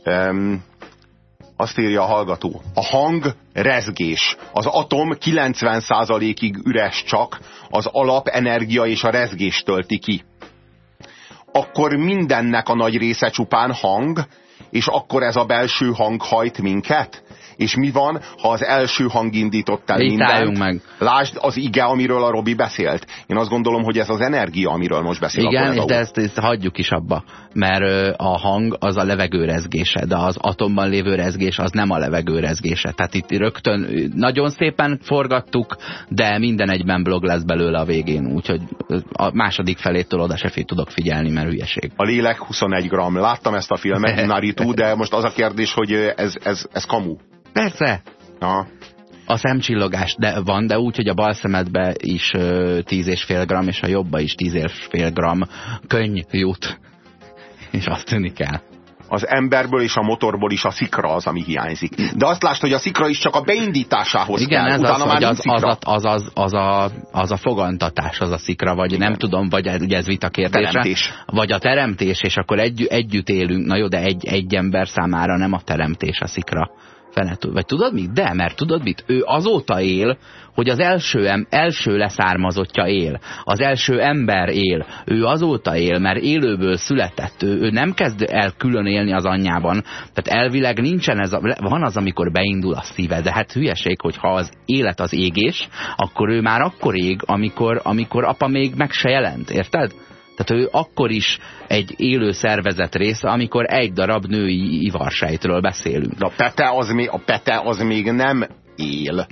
Um, azt írja a hallgató. A hang rezgés. Az atom 90%-ig üres csak, az alap energia és a rezgés tölti ki. Akkor mindennek a nagy része csupán hang, és akkor ez a belső hang hajt minket? És mi van, ha az első hang indított el mindent? meg. Lásd az ige, amiről a Robi beszélt. Én azt gondolom, hogy ez az energia, amiről most beszél a Igen, és de ezt, ezt hagyjuk is abba, mert a hang az a levegő rezgése, de az atomban lévő rezgés az nem a levegő rezgése. Tehát itt rögtön nagyon szépen forgattuk, de minden egyben blog lesz belőle a végén, úgyhogy a második felétől oda se tudok figyelni, mert hülyeség. A lélek 21 gram. Láttam ezt a filmet, Naritu, de most az a kérdés, hogy ez, ez, ez kamu. Persze, Aha. a szemcsillogás de van, de úgy, hogy a bal szemedbe is ö, 10,5 gram, és a jobba is 10,5 gram könny jut. És azt tűnik el. az emberből és a motorból is a szikra az, ami hiányzik. De azt lásd, hogy a szikra is csak a beindításához Igen, kell. ez Utána az, már az, az, szikra. az, az, az, a, az a fogantatás, az a szikra, vagy Igen. nem tudom, vagy ugye ez vita kérdése. Teremtés. Vagy a teremtés, és akkor egy, együtt élünk. Na jó, de egy, egy ember számára nem a teremtés a szikra. Fene, vagy tudod mit? De, mert tudod mit? Ő azóta él, hogy az első, em, első leszármazottja él. Az első ember él. Ő azóta él, mert élőből született. Ő, ő nem kezd el külön élni az anyjában. Tehát elvileg nincsen ez a, van az, amikor beindul a szíve, de hát hülyeség, hogyha az élet az égés, akkor ő már akkor ég, amikor, amikor apa még meg se jelent. Érted? Tehát ő akkor is egy élő szervezet része, amikor egy darab női ivarsejtről beszélünk. De a pete az még, a pete az még nem él.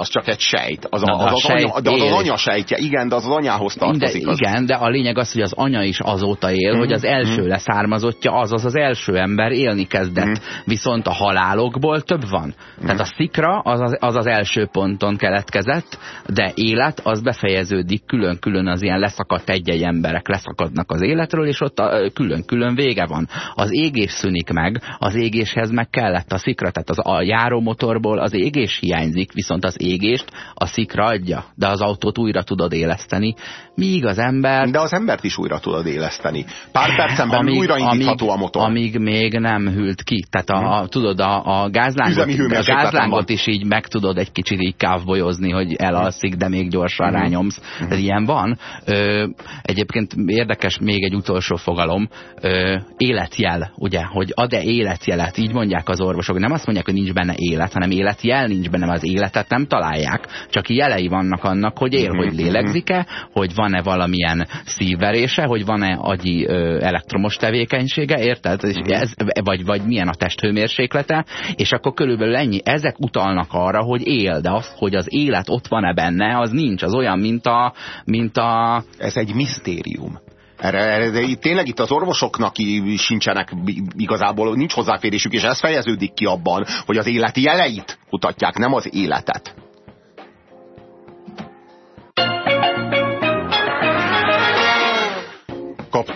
Az csak egy sejt. Az, a, de az, a az, sejt anya, de az, az anya sejtje. Igen, de az az anyához De, tartozik. Az, igen, de a lényeg az, hogy az anya is azóta él, hogy az első leszármazottja, azaz az első ember élni kezdett. Viszont a halálokból több van. Tehát a szikra az az, az az első ponton keletkezett, de élet az befejeződik külön-külön az ilyen leszakadt egy-egy emberek leszakadnak az életről, és ott külön-külön vége van. Az égés szűnik meg, az égéshez meg kellett a szikra, tehát az a járómotorból az égés hiányzik, viszont az égést a szikra adja, de az autót újra tudod éleszteni, míg az ember de az embert is újra tudod éleszteni. Pár percen belül újra indítható amíg, a motor. Amíg még nem hűlt ki. Tehát a, a, tudod, a, a gázlángot, a gázlángot van. is így meg tudod egy kicsit így kávbolyozni, hogy elalszik, de még gyorsan rányomsz. Tehát ilyen van. Ö, egyébként érdekes még egy utolsó fogalom. Ö, életjel, ugye, hogy ad-e életjelet, így mondják az orvosok. Nem azt mondják, hogy nincs benne élet, hanem életjel nincs benne, az életet nem találják, csak jelei vannak annak, hogy él, hogy lélegzik-e, hogy van-e valamilyen szívverése, hogy van-e agyi ö, elektromos tevékenysége, érted? És ez, vagy, vagy milyen a testhőmérséklete, és akkor körülbelül ennyi. Ezek utalnak arra, hogy él, de az, hogy az élet ott van-e benne, az nincs. Az olyan, mint a, mint a Ez egy misztérium. Erre, erre, de itt, tényleg itt az orvosoknak sincsenek igazából, nincs hozzáférésük, és ez fejeződik ki abban, hogy az életi jeleit kutatják, nem az életet.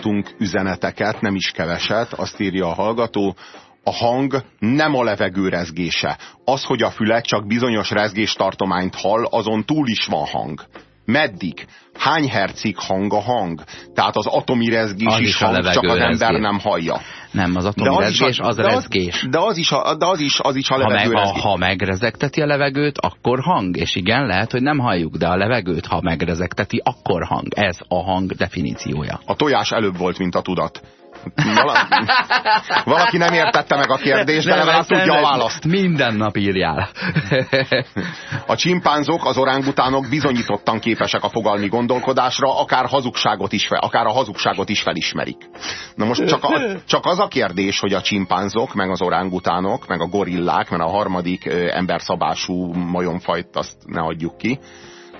Kaptunk üzeneteket, nem is keveset, azt írja a hallgató, a hang nem a levegő rezgése. Az, hogy a füle csak bizonyos rezgéstartományt hall, azon túl is van hang. Meddig? Hány hercig hang a hang? Tehát az atomi rezgés Az is, is hang, csak az ember rezgés. nem hallja. Nem, az De atomi az is rezgés, az de rezgés. De az is a, de az is, az is a Ha, levegő meg, ha, rezgés. ha megrezegteti a levegőt, akkor hang. És igen, lehet, hogy nem halljuk, de a levegőt, ha megrezegteti, akkor hang. Ez a hang definíciója. A tojás előbb volt, mint a tudat. Vala, valaki nem értette meg a kérdést, de legalább tudja a választ. Minden nap írjál. A csimpánzok, az orángutánok bizonyítottan képesek a fogalmi gondolkodásra, akár, hazugságot is, fe- akár a hazugságot is felismerik. Na most csak, a, csak az a kérdés, hogy a csimpánzok, meg az orángutánok, meg a gorillák, mert a harmadik emberszabású majomfajt azt ne adjuk ki,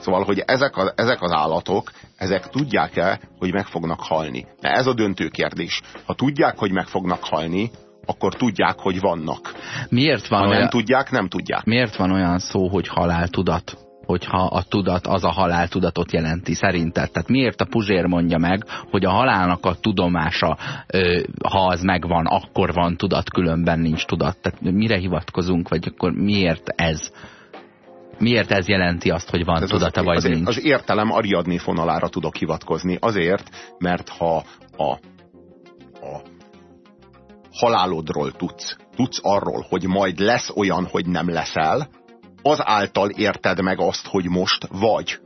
Szóval, hogy ezek, a, ezek az állatok, ezek tudják-e, hogy meg fognak halni? De ez a döntő kérdés. Ha tudják, hogy meg fognak halni, akkor tudják, hogy vannak. Miért van Ha nem olyan... tudják, nem tudják. Miért van olyan szó, hogy haláltudat? hogyha a tudat az a haláltudatot jelenti szerinted. Tehát miért a Puzsér mondja meg, hogy a halálnak a tudomása, ha az megvan, akkor van tudat, különben nincs tudat. Tehát mire hivatkozunk, vagy akkor miért ez? Miért ez jelenti azt, hogy van Ez tudata, az, vagy az, nincs? az értelem Ariadné fonalára tudok hivatkozni. Azért, mert ha a, a halálodról tudsz, tudsz arról, hogy majd lesz olyan, hogy nem leszel, az által érted meg azt, hogy most vagy.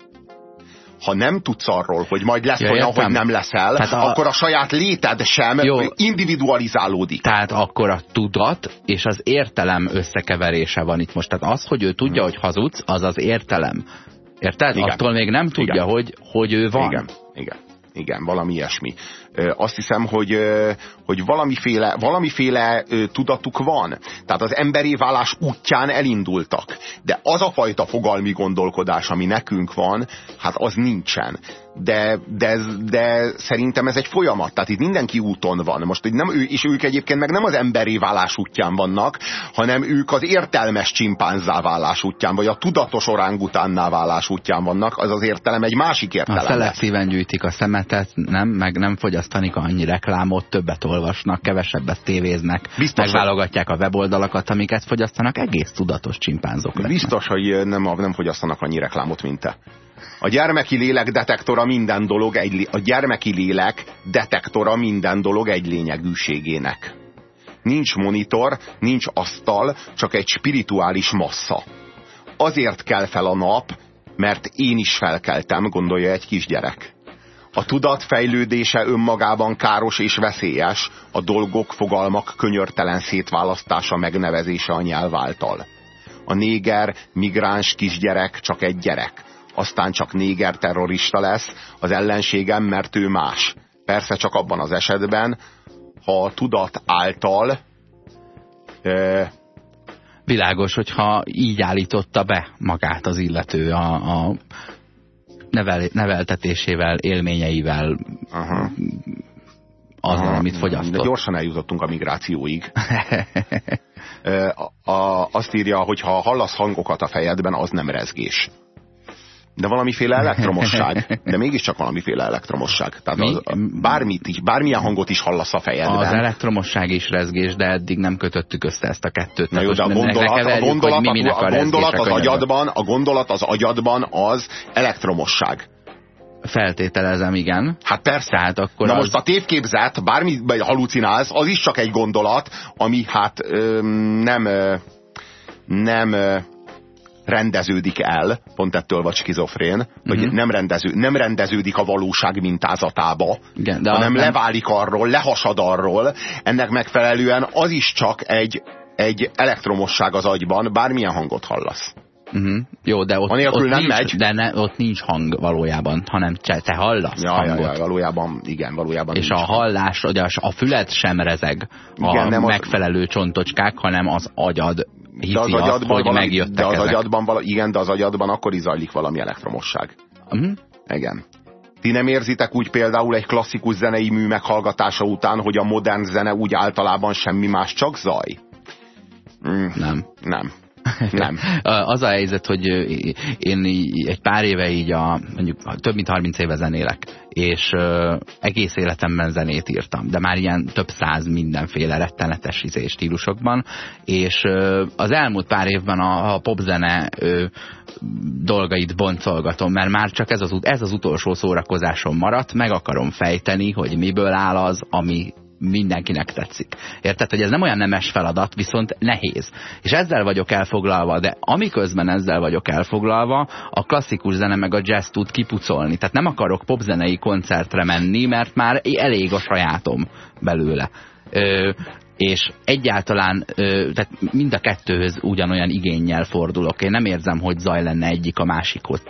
Ha nem tudsz arról, hogy majd lesz Ja, olyan, értem. hogy nem leszel, Tehát a- akkor a saját léted sem Jó. individualizálódik. Tehát akkor a tudat és az értelem összekeverése van itt most. Tehát az, hogy ő tudja, hogy hazudsz, az az értelem. Érted? Igen. Attól még nem tudja, Igen. hogy, hogy ő van. Igen, igen, igen, valami ilyesmi. Azt hiszem, hogy, hogy valamiféle, valamiféle tudatuk van. Tehát az emberi válás útján elindultak. De az a fajta fogalmi gondolkodás, ami nekünk van, hát az nincsen. De, de, de szerintem ez egy folyamat, tehát itt mindenki úton van. Most nem ő, és ők egyébként meg nem az emberi válás útján vannak, hanem ők az értelmes csimpánzá válás útján, vagy a tudatos orángutánná válás útján vannak, az az értelem egy másik A értelem. lesz. szelektíven gyűjtik a szemet, internetet, nem, meg nem fogyasztanik annyi reklámot, többet olvasnak, kevesebbet tévéznek, Biztos, megválogatják a weboldalakat, amiket fogyasztanak, egész tudatos csimpánzok lesznek. Biztos, hogy nem, nem fogyasztanak annyi reklámot, mint te. A gyermeki lélek detektora minden dolog egy, a gyermeki lélek detektora minden dolog egy lényegűségének. Nincs monitor, nincs asztal, csak egy spirituális massza. Azért kell fel a nap, mert én is felkeltem, gondolja egy kisgyerek. A tudat fejlődése önmagában káros és veszélyes, a dolgok, fogalmak könyörtelen szétválasztása megnevezése a nyelv által. A néger, migráns kisgyerek csak egy gyerek, aztán csak néger terrorista lesz, az ellenségem, mert ő más. Persze csak abban az esetben, ha a tudat által e, Világos, hogyha így állította be magát az illető a, a nevel, neveltetésével, élményeivel, Aha. azzal, Aha. amit fogyasztott. De gyorsan eljutottunk a migrációig. a, a, azt írja, hogy ha hallasz hangokat a fejedben, az nem rezgés de valamiféle elektromosság. De mégiscsak valamiféle elektromosság. Tehát az, bármit is, bármilyen hangot is hallasz a fejedben. Az elektromosság is rezgés, de eddig nem kötöttük össze ezt a kettőt. Na jó, de a gondolat, a gondolat, a, a, a, gondolat az agyadban, a gondolat az agyadban az elektromosság. Feltételezem, igen. Hát persze. Tehát akkor Na az... most a tévképzet, bármi halucinálsz, az is csak egy gondolat, ami hát ö, nem ö, nem ö, rendeződik el, pont ettől vagy skizofrén, uh -huh. hogy mhm. nem, rendező, nem rendeződik a valóság mintázatába, Igen, de hanem nem... leválik arról, lehasad arról, ennek megfelelően az is csak egy, egy elektromosság az agyban, bármilyen hangot hallasz. Uh -huh. Jó, de ott, ott, nem nincs, megy. De ne, ott nincs hang valójában, hanem te hallasz ja, hangot. Ja, ja, valójában, igen, valójában És a hallás, ugye a füled sem rezeg igen, a nem megfelelő az... csontocskák, hanem az agyad hiszi de az agyadban azt, hogy valami, megjöttek de az ezek. agyadban vala, Igen, de az agyadban akkor is zajlik valami elektromosság. Uh -huh. Igen. Ti nem érzitek úgy például egy klasszikus zenei mű meghallgatása után, hogy a modern zene úgy általában semmi más, csak zaj? Mm, nem. Nem. Nem. Az a helyzet, hogy én egy pár éve így a, mondjuk több mint 30 éve zenélek, és egész életemben zenét írtam, de már ilyen több száz mindenféle rettenetes izé stílusokban, és az elmúlt pár évben a, a popzene dolgait boncolgatom, mert már csak ez az, ez az utolsó szórakozásom maradt, meg akarom fejteni, hogy miből áll az, ami mindenkinek tetszik. Érted, hogy ez nem olyan nemes feladat, viszont nehéz. És ezzel vagyok elfoglalva, de amiközben ezzel vagyok elfoglalva, a klasszikus zene meg a jazz tud kipucolni. Tehát nem akarok popzenei koncertre menni, mert már elég a sajátom belőle. Ö, és egyáltalán tehát mind a kettőhöz ugyanolyan igényel fordulok. Én nem érzem, hogy zaj lenne egyik a másikot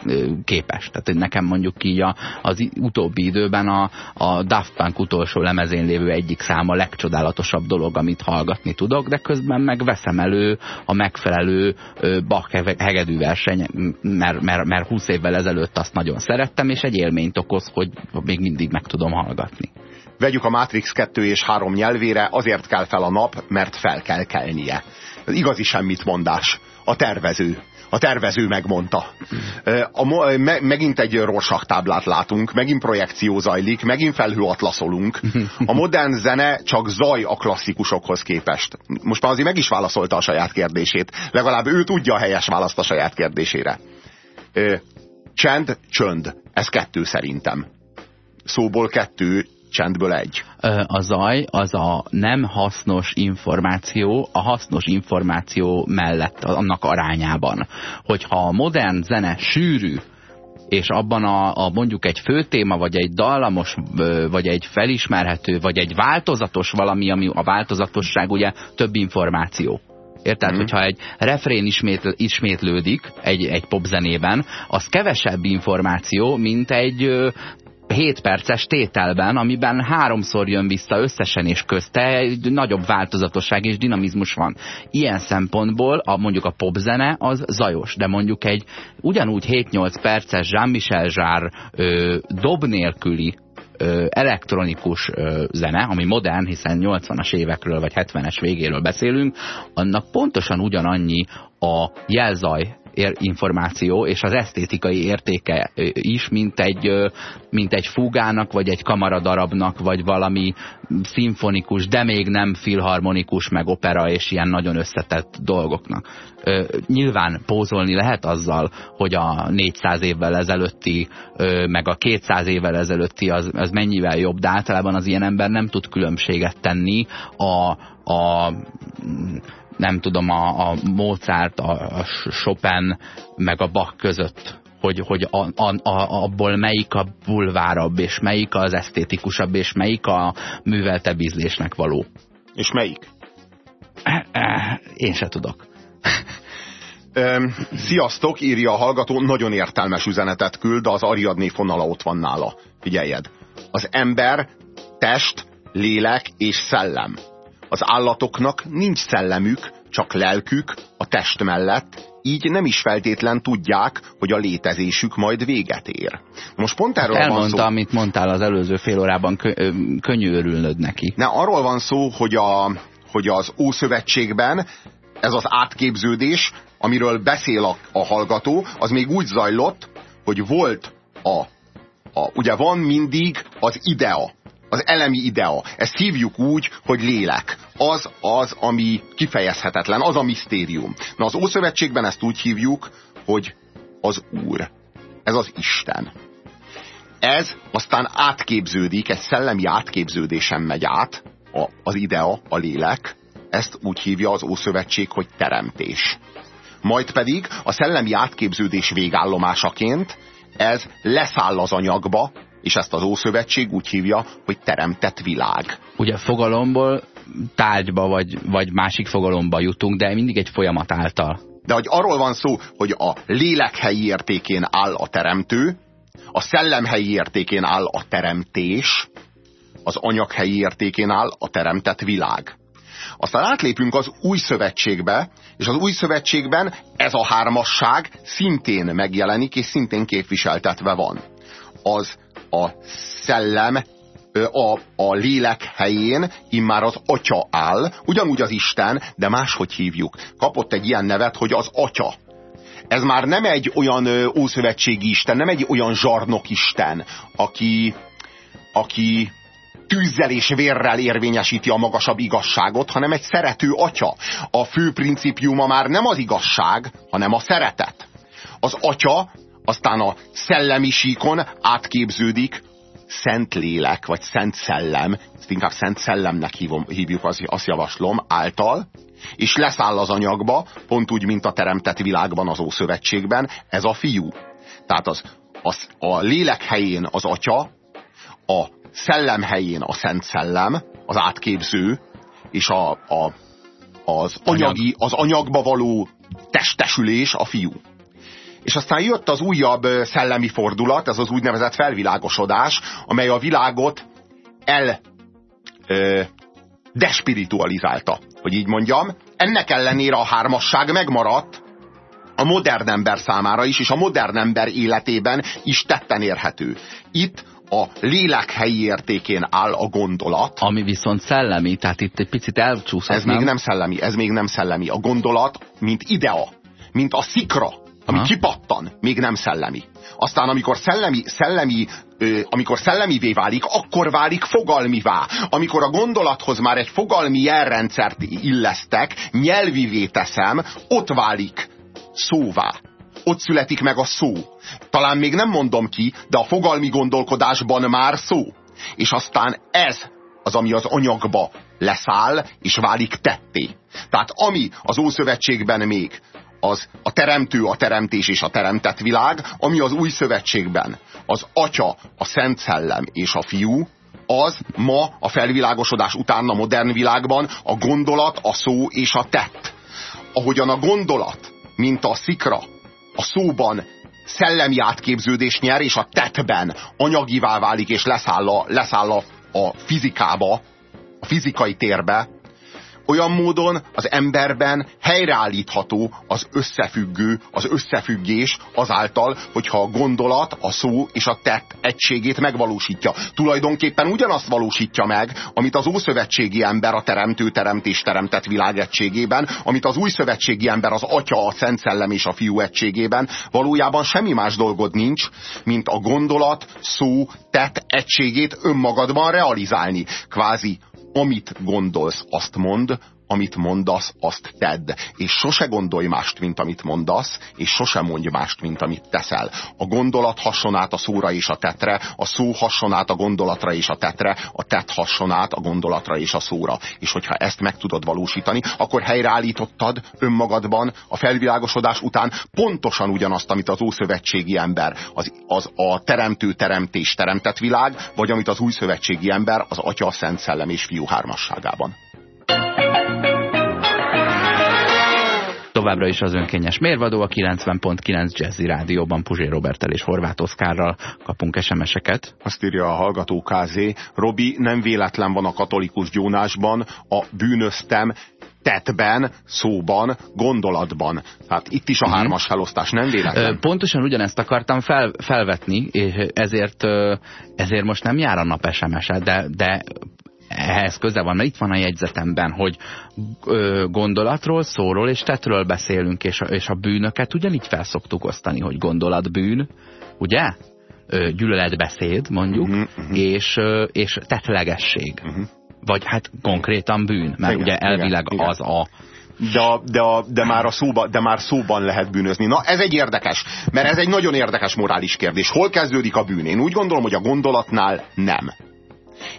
képes. Tehát nekem mondjuk így a, az utóbbi időben a, a Daft Punk utolsó lemezén lévő egyik száma legcsodálatosabb dolog, amit hallgatni tudok, de közben meg veszem elő a megfelelő Bach hegedű verseny, mert, mert, mert 20 évvel ezelőtt azt nagyon szerettem, és egy élményt okoz, hogy még mindig meg tudom hallgatni. Vegyük a Matrix 2 és 3 nyelvére, azért kell fel a nap, mert fel kell kelnie. Ez igazi semmit mondás. A tervező. A tervező megmondta. A, me, megint egy Rorschach táblát látunk, megint projekció zajlik, megint felhőatlaszolunk. A modern zene csak zaj a klasszikusokhoz képest. Most már azért meg is válaszolta a saját kérdését. Legalább ő tudja a helyes választ a saját kérdésére. Csend, csönd. Ez kettő szerintem. Szóból kettő, csendből egy. A zaj az a nem hasznos információ, a hasznos információ mellett, annak arányában. Hogyha a modern zene sűrű, és abban a, a mondjuk egy főtéma, vagy egy dallamos, vagy egy felismerhető, vagy egy változatos valami, ami a változatosság ugye több információ. Érted? Mm. Hogyha egy refrén ismétl, ismétlődik egy, egy popzenében, az kevesebb információ, mint egy 7 perces tételben, amiben háromszor jön vissza összesen és közte egy nagyobb változatosság és dinamizmus van. Ilyen szempontból a, mondjuk a popzene az zajos, de mondjuk egy ugyanúgy 7-8 perces Jean-Michel Zsár dob nélküli ö, elektronikus ö, zene, ami modern, hiszen 80-as évekről vagy 70-es végéről beszélünk, annak pontosan ugyanannyi a jelzaj információ, és az esztétikai értéke is, mint egy, mint egy fúgának, vagy egy kamaradarabnak, vagy valami szimfonikus, de még nem filharmonikus, meg opera, és ilyen nagyon összetett dolgoknak. Nyilván pózolni lehet azzal, hogy a 400 évvel ezelőtti, meg a 200 évvel ezelőtti az, az mennyivel jobb, de általában az ilyen ember nem tud különbséget tenni a, a nem tudom, a, a Mozart, a, a Chopin, meg a Bach között hogy, hogy a, a, a, abból melyik a bulvárabb, és melyik az esztétikusabb, és melyik a művelte bízlésnek való. És melyik? Én se tudok. Sziasztok, írja a hallgató, nagyon értelmes üzenetet küld, az Ariadné fonala ott van nála. Figyeljed. Az ember, test, lélek és szellem. Az állatoknak nincs szellemük, csak lelkük a test mellett, így nem is feltétlen tudják, hogy a létezésük majd véget ér. Most pont erről hát Elmondta, van szó... amit mondtál az előző fél órában, kö könnyű örülnöd neki. Ne, arról van szó, hogy, a, hogy az Ószövetségben ez az átképződés, amiről beszél a, a hallgató, az még úgy zajlott, hogy volt a, a ugye van mindig az idea, az elemi idea. Ezt hívjuk úgy, hogy lélek. Az az, ami kifejezhetetlen, az a misztérium. Na az Ószövetségben ezt úgy hívjuk, hogy az Úr. Ez az Isten. Ez aztán átképződik, egy szellemi átképződésen megy át, a, az idea, a lélek, ezt úgy hívja az Ószövetség, hogy teremtés. Majd pedig a szellemi átképződés végállomásaként ez leszáll az anyagba, és ezt az Ószövetség úgy hívja, hogy teremtett világ. Ugye fogalomból tárgyba vagy, vagy másik fogalomba jutunk, de mindig egy folyamat által. De hogy arról van szó, hogy a lélek helyi értékén áll a teremtő, a szellem helyi értékén áll a teremtés, az anyag helyi értékén áll a teremtett világ. Aztán átlépünk az új szövetségbe, és az új szövetségben ez a hármasság szintén megjelenik, és szintén képviseltetve van. Az a szellem a, a lélek helyén immár az atya áll, ugyanúgy az Isten, de máshogy hívjuk. Kapott egy ilyen nevet, hogy az atya. Ez már nem egy olyan ószövetségi Isten, nem egy olyan zsarnok Isten, aki, aki tűzzel és vérrel érvényesíti a magasabb igazságot, hanem egy szerető atya. A fő principiuma már nem az igazság, hanem a szeretet. Az atya aztán a szellemi síkon átképződik szent lélek, vagy szent szellem, ezt inkább szent szellemnek hívom, hívjuk, az, azt javaslom, által, és leszáll az anyagba, pont úgy, mint a teremtett világban, az Ószövetségben, ez a fiú. Tehát az, az, a lélek helyén az atya, a szellem helyén a szent szellem, az átképző, és a, a, az, anyagi, az anyagba való testesülés a fiú. És aztán jött az újabb szellemi fordulat, ez az úgynevezett felvilágosodás, amely a világot el ö, despiritualizálta, hogy így mondjam. Ennek ellenére a hármasság megmaradt a modern ember számára is, és a modern ember életében is tetten érhető. Itt a lélek helyi értékén áll a gondolat. Ami viszont szellemi, tehát itt egy picit elcsúszott. Ez nem? még nem szellemi, ez még nem szellemi. A gondolat, mint idea, mint a szikra, ami ha? kipattan, még nem szellemi. Aztán amikor szellemi, szellemi ö, amikor szellemivé válik, akkor válik fogalmivá. Amikor a gondolathoz már egy fogalmi jelrendszert illesztek, nyelvivé teszem, ott válik szóvá. Ott születik meg a szó. Talán még nem mondom ki, de a fogalmi gondolkodásban már szó. És aztán ez az, ami az anyagba leszáll, és válik tetté. Tehát ami az Ószövetségben még az a teremtő, a teremtés és a teremtett világ, ami az új szövetségben az atya, a szent szellem és a fiú, az ma a felvilágosodás után a modern világban a gondolat, a szó és a tett. Ahogyan a gondolat, mint a szikra, a szóban szellemi átképződés nyer, és a tettben anyagivá válik, és leszáll a, leszáll a, a fizikába, a fizikai térbe, olyan módon az emberben helyreállítható az összefüggő, az összefüggés azáltal, hogyha a gondolat, a szó és a tett egységét megvalósítja. Tulajdonképpen ugyanazt valósítja meg, amit az ószövetségi ember a teremtő teremtés teremtett világ egységében, amit az új szövetségi ember az atya, a szent szellem és a fiú egységében, valójában semmi más dolgod nincs, mint a gondolat, szó, tett egységét önmagadban realizálni. Kvázi amit gondolsz, azt mond, amit mondasz, azt tedd. És sose gondolj mást, mint amit mondasz, és sose mondj mást, mint amit teszel. A gondolat hasson a szóra és a tetre, a szó hasson a gondolatra és a tetre, a tett hasson a gondolatra és a szóra. És hogyha ezt meg tudod valósítani, akkor helyreállítottad önmagadban a felvilágosodás után pontosan ugyanazt, amit az ószövetségi ember, az, az a teremtő teremtés teremtett világ, vagy amit az új szövetségi ember, az Atya, a Szent Szellem és Fiú hármasságában. Továbbra is az önkényes mérvadó a 90.9 Jazzy Rádióban Puzsé Robertel és Horváth Oszkárral kapunk SMS-eket. Azt írja a hallgató KZ, Robi, nem véletlen van a katolikus gyónásban, a bűnöztem tettben, szóban, gondolatban. Tehát itt is a mhm. hármas felosztás nem véletlen. Pontosan ugyanezt akartam fel, felvetni, és ezért, ezért most nem jár a nap SMS-e, de, de ehhez köze van, mert itt van a jegyzetemben, hogy gondolatról, szóról és tettről beszélünk, és a, és a bűnöket ugyanígy felszoktuk osztani, hogy gondolat bűn, ugye? Gyűlöletbeszéd, mondjuk, uh -huh, uh -huh. és, és tettlegesség. Uh -huh. Vagy hát konkrétan bűn, mert igen, ugye elvileg igen, az igen. a de, de, de, már a szóba, de már szóban lehet bűnözni. Na, ez egy érdekes, mert ez egy nagyon érdekes morális kérdés. Hol kezdődik a bűn? Én úgy gondolom, hogy a gondolatnál nem.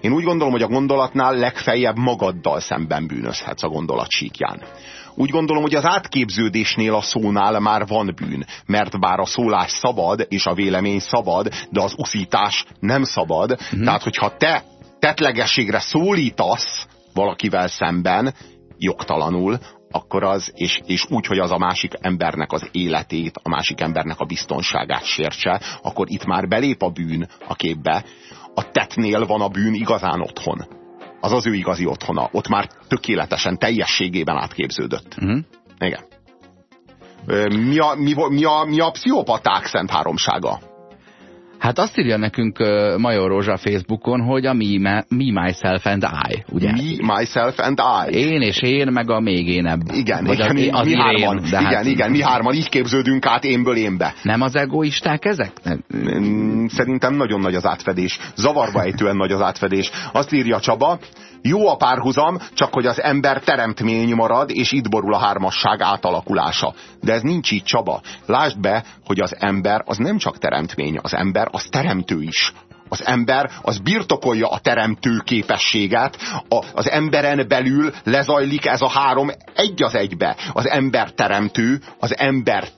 Én úgy gondolom, hogy a gondolatnál legfeljebb magaddal szemben bűnözhetsz a gondolat síkján. Úgy gondolom, hogy az átképződésnél a szónál már van bűn, mert bár a szólás szabad, és a vélemény szabad, de az uszítás nem szabad. Mm. Tehát, hogyha te tetlegességre szólítasz valakivel szemben, jogtalanul, akkor az, és, és úgy, hogy az a másik embernek az életét, a másik embernek a biztonságát sértse, akkor itt már belép a bűn a képbe, a tettnél van a bűn igazán otthon. Az az ő igazi otthona. Ott már tökéletesen, teljességében átképződött. Uh mhm. -huh. Igen. Mi a, mi, mi, a, mi a pszichopaták szent háromsága? Hát azt írja nekünk uh, Major Rózsa Facebookon, hogy a me, me, Myself and I, ugye? Me, Myself and I. Én és én, meg a még énebb. Igen, Vagy igen, az, mi, az mi hárman, én, igen, hát, igen, mi hárman így képződünk át énből énbe. Nem az egoisták ezek? Nem. Mm, szerintem nagyon nagy az átfedés. Zavarba ejtően nagy az átfedés. Azt írja Csaba, jó a párhuzam, csak hogy az ember teremtmény marad, és itt borul a hármasság átalakulása. De ez nincs így, Csaba. Lásd be, hogy az ember az nem csak teremtmény, az ember az teremtő is. Az ember az birtokolja a teremtő képességet, a, az emberen belül lezajlik ez a három egy az egybe. Az ember teremtő, az ember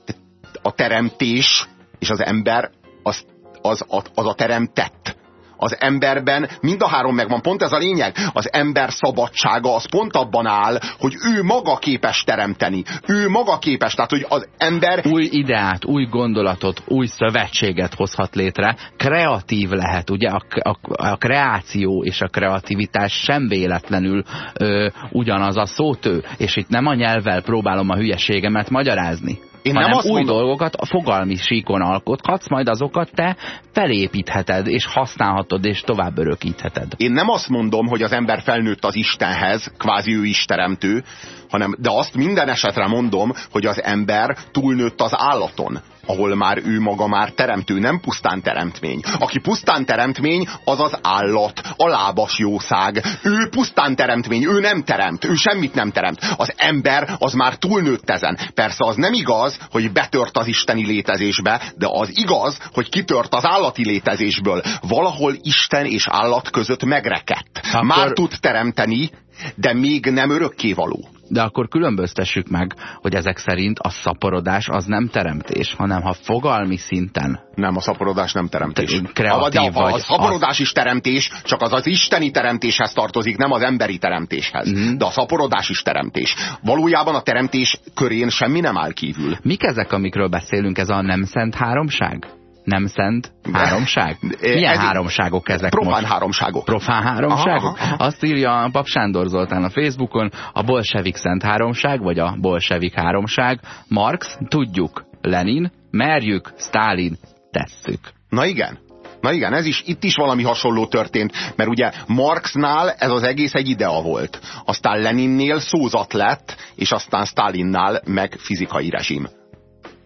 a teremtés, és az ember az, az, az, az a teremtett az emberben mind a három megvan. Pont ez a lényeg. Az ember szabadsága az pont abban áll, hogy ő maga képes teremteni. Ő maga képes, tehát hogy az ember... Új ideát, új gondolatot, új szövetséget hozhat létre. Kreatív lehet, ugye? A, a, a kreáció és a kreativitás sem véletlenül ö, ugyanaz a szótő. És itt nem a nyelvvel próbálom a hülyeségemet magyarázni én hanem nem azt új mondom... dolgokat a fogalmi síkon alkothatsz, majd azokat te felépítheted, és használhatod, és tovább örökítheted. Én nem azt mondom, hogy az ember felnőtt az Istenhez, kvázi ő is teremtő, hanem, de azt minden esetre mondom, hogy az ember túlnőtt az állaton ahol már ő maga már teremtő, nem pusztán teremtmény. Aki pusztán teremtmény, az az állat, a lábas jószág. Ő pusztán teremtmény, ő nem teremt, ő semmit nem teremt. Az ember az már túlnőtt ezen. Persze az nem igaz, hogy betört az isteni létezésbe, de az igaz, hogy kitört az állati létezésből. Valahol Isten és állat között megrekedt. Akkor... Már tud teremteni, de még nem örökkévaló. De akkor különböztessük meg, hogy ezek szerint a szaporodás az nem teremtés, hanem ha fogalmi szinten. Nem, a szaporodás nem teremtés. Kreatív a, a, a, a szaporodás az... is teremtés, csak az az isteni teremtéshez tartozik, nem az emberi teremtéshez. Mm -hmm. De a szaporodás is teremtés. Valójában a teremtés körén semmi nem áll kívül. Mik ezek, amikről beszélünk? Ez a nem szent háromság? Nem szent háromság? Milyen Ez- háromságok ezek Profán most? háromságok. Profán háromságok? Aha, aha. Azt írja Pap Sándor Zoltán a Facebookon, a bolsevik szent háromság, vagy a bolsevik háromság, Marx, tudjuk, Lenin, merjük, Stálin, tesszük. Na igen. Na igen, ez is, itt is valami hasonló történt, mert ugye Marxnál ez az egész egy idea volt. Aztán Leninnél szózat lett, és aztán Stalinnál meg fizikai rezsim.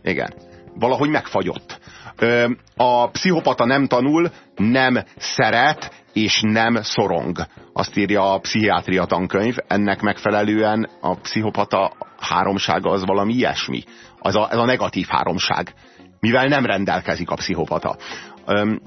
Igen. Valahogy megfagyott. A pszichopata nem tanul, nem szeret, és nem szorong. Azt írja a pszichiátria tankönyv, ennek megfelelően a pszichopata háromsága az valami ilyesmi. Az a, ez a negatív háromság. Mivel nem rendelkezik a pszichopata. Öm,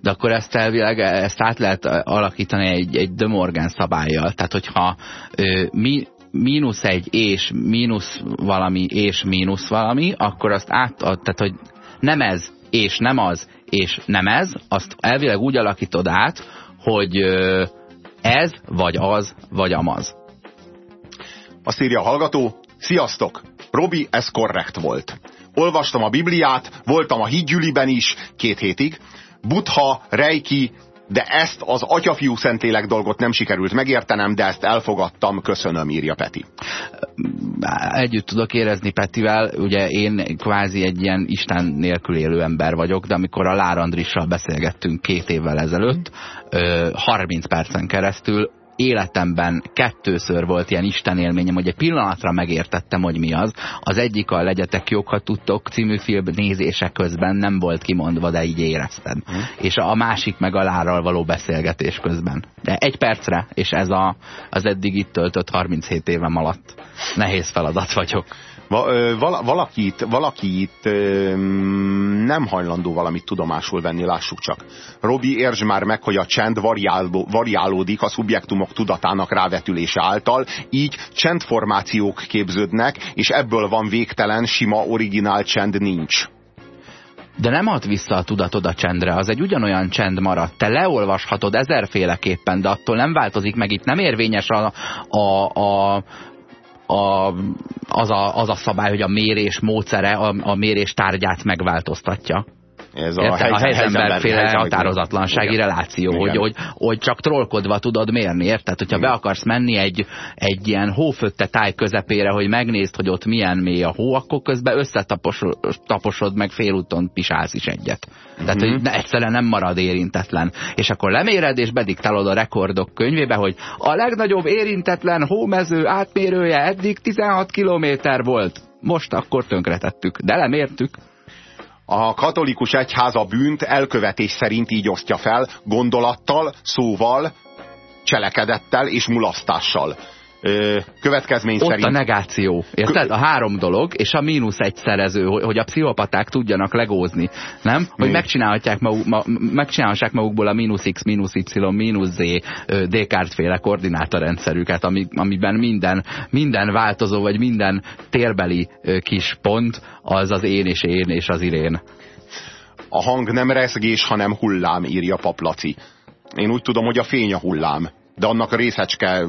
De akkor ezt elvileg, ezt át lehet alakítani egy, egy De Morgan szabályjal. Tehát, hogyha ö, mi, mínusz egy és mínusz valami és mínusz valami, akkor azt át, tehát, hogy nem ez és nem az és nem ez, azt elvileg úgy alakítod át, hogy ez vagy az vagy amaz. Azt írja a hallgató, sziasztok, Robi, ez korrekt volt. Olvastam a Bibliát, voltam a hídgyüliben is két hétig, Buddha, Reiki, de ezt az atyafiú szentlélek dolgot nem sikerült megértenem, de ezt elfogadtam, köszönöm, írja Peti. Együtt tudok érezni Petivel, ugye én kvázi egy ilyen Isten nélkül élő ember vagyok, de amikor a Lár Andrissal beszélgettünk két évvel ezelőtt, ö, 30 percen keresztül, életemben kettőször volt ilyen Isten élményem, hogy egy pillanatra megértettem, hogy mi az. Az egyik a Legyetek jók, ha tudtok című film nézése közben nem volt kimondva, de így érezted. Hm. És a másik meg a Lárral való beszélgetés közben. De egy percre, és ez a, az eddig itt töltött 37 évem alatt. Nehéz feladat vagyok. Va, ö, vala, valakit, valakit ö, nem hajlandó valamit tudomásul venni, lássuk csak. Robi, értsd már meg, hogy a csend variáló, variálódik a szubjektumok tudatának rávetülése által, így csendformációk képződnek, és ebből van végtelen, sima, originál csend nincs. De nem ad vissza a tudatod a csendre, az egy ugyanolyan csend maradt. Te leolvashatod ezerféleképpen, de attól nem változik meg. Itt nem érvényes a, a, a a, az, a, az a szabály, hogy a mérés módszere a, a mérés tárgyát megváltoztatja. Ez a, Érte? a helyzetben- határozatlansági Igen. reláció, Igen. hogy, hogy, hogy csak trollkodva tudod mérni, érted? Hogyha be akarsz menni egy, egy ilyen hófötte táj közepére, hogy megnézd, hogy ott milyen mély a hó, akkor közben összetaposod meg félúton pisálsz is egyet. Tehát, hogy ne, egyszerűen nem marad érintetlen. És akkor leméred, és bediktálod a rekordok könyvébe, hogy a legnagyobb érintetlen hómező átmérője eddig 16 kilométer volt. Most akkor tönkretettük, de lemértük. A katolikus egyház a bűnt elkövetés szerint így osztja fel, gondolattal, szóval, cselekedettel és mulasztással. Ö, következmény Ott szerint... a negáció. Érted? A három dolog, és a mínusz egyszerező, hogy, hogy a pszichopaták tudjanak legózni. Nem? Hogy megcsinálhatják, maguk, ma, megcsinálhassák magukból a mínusz x, mínusz y, mínusz z Descartes féle koordinátorrendszerüket, ami, amiben minden, minden változó, vagy minden térbeli kis pont, az az én és én és az irén. A hang nem rezgés, hanem hullám, írja Paplaci. Én úgy tudom, hogy a fény a hullám. De annak a részecske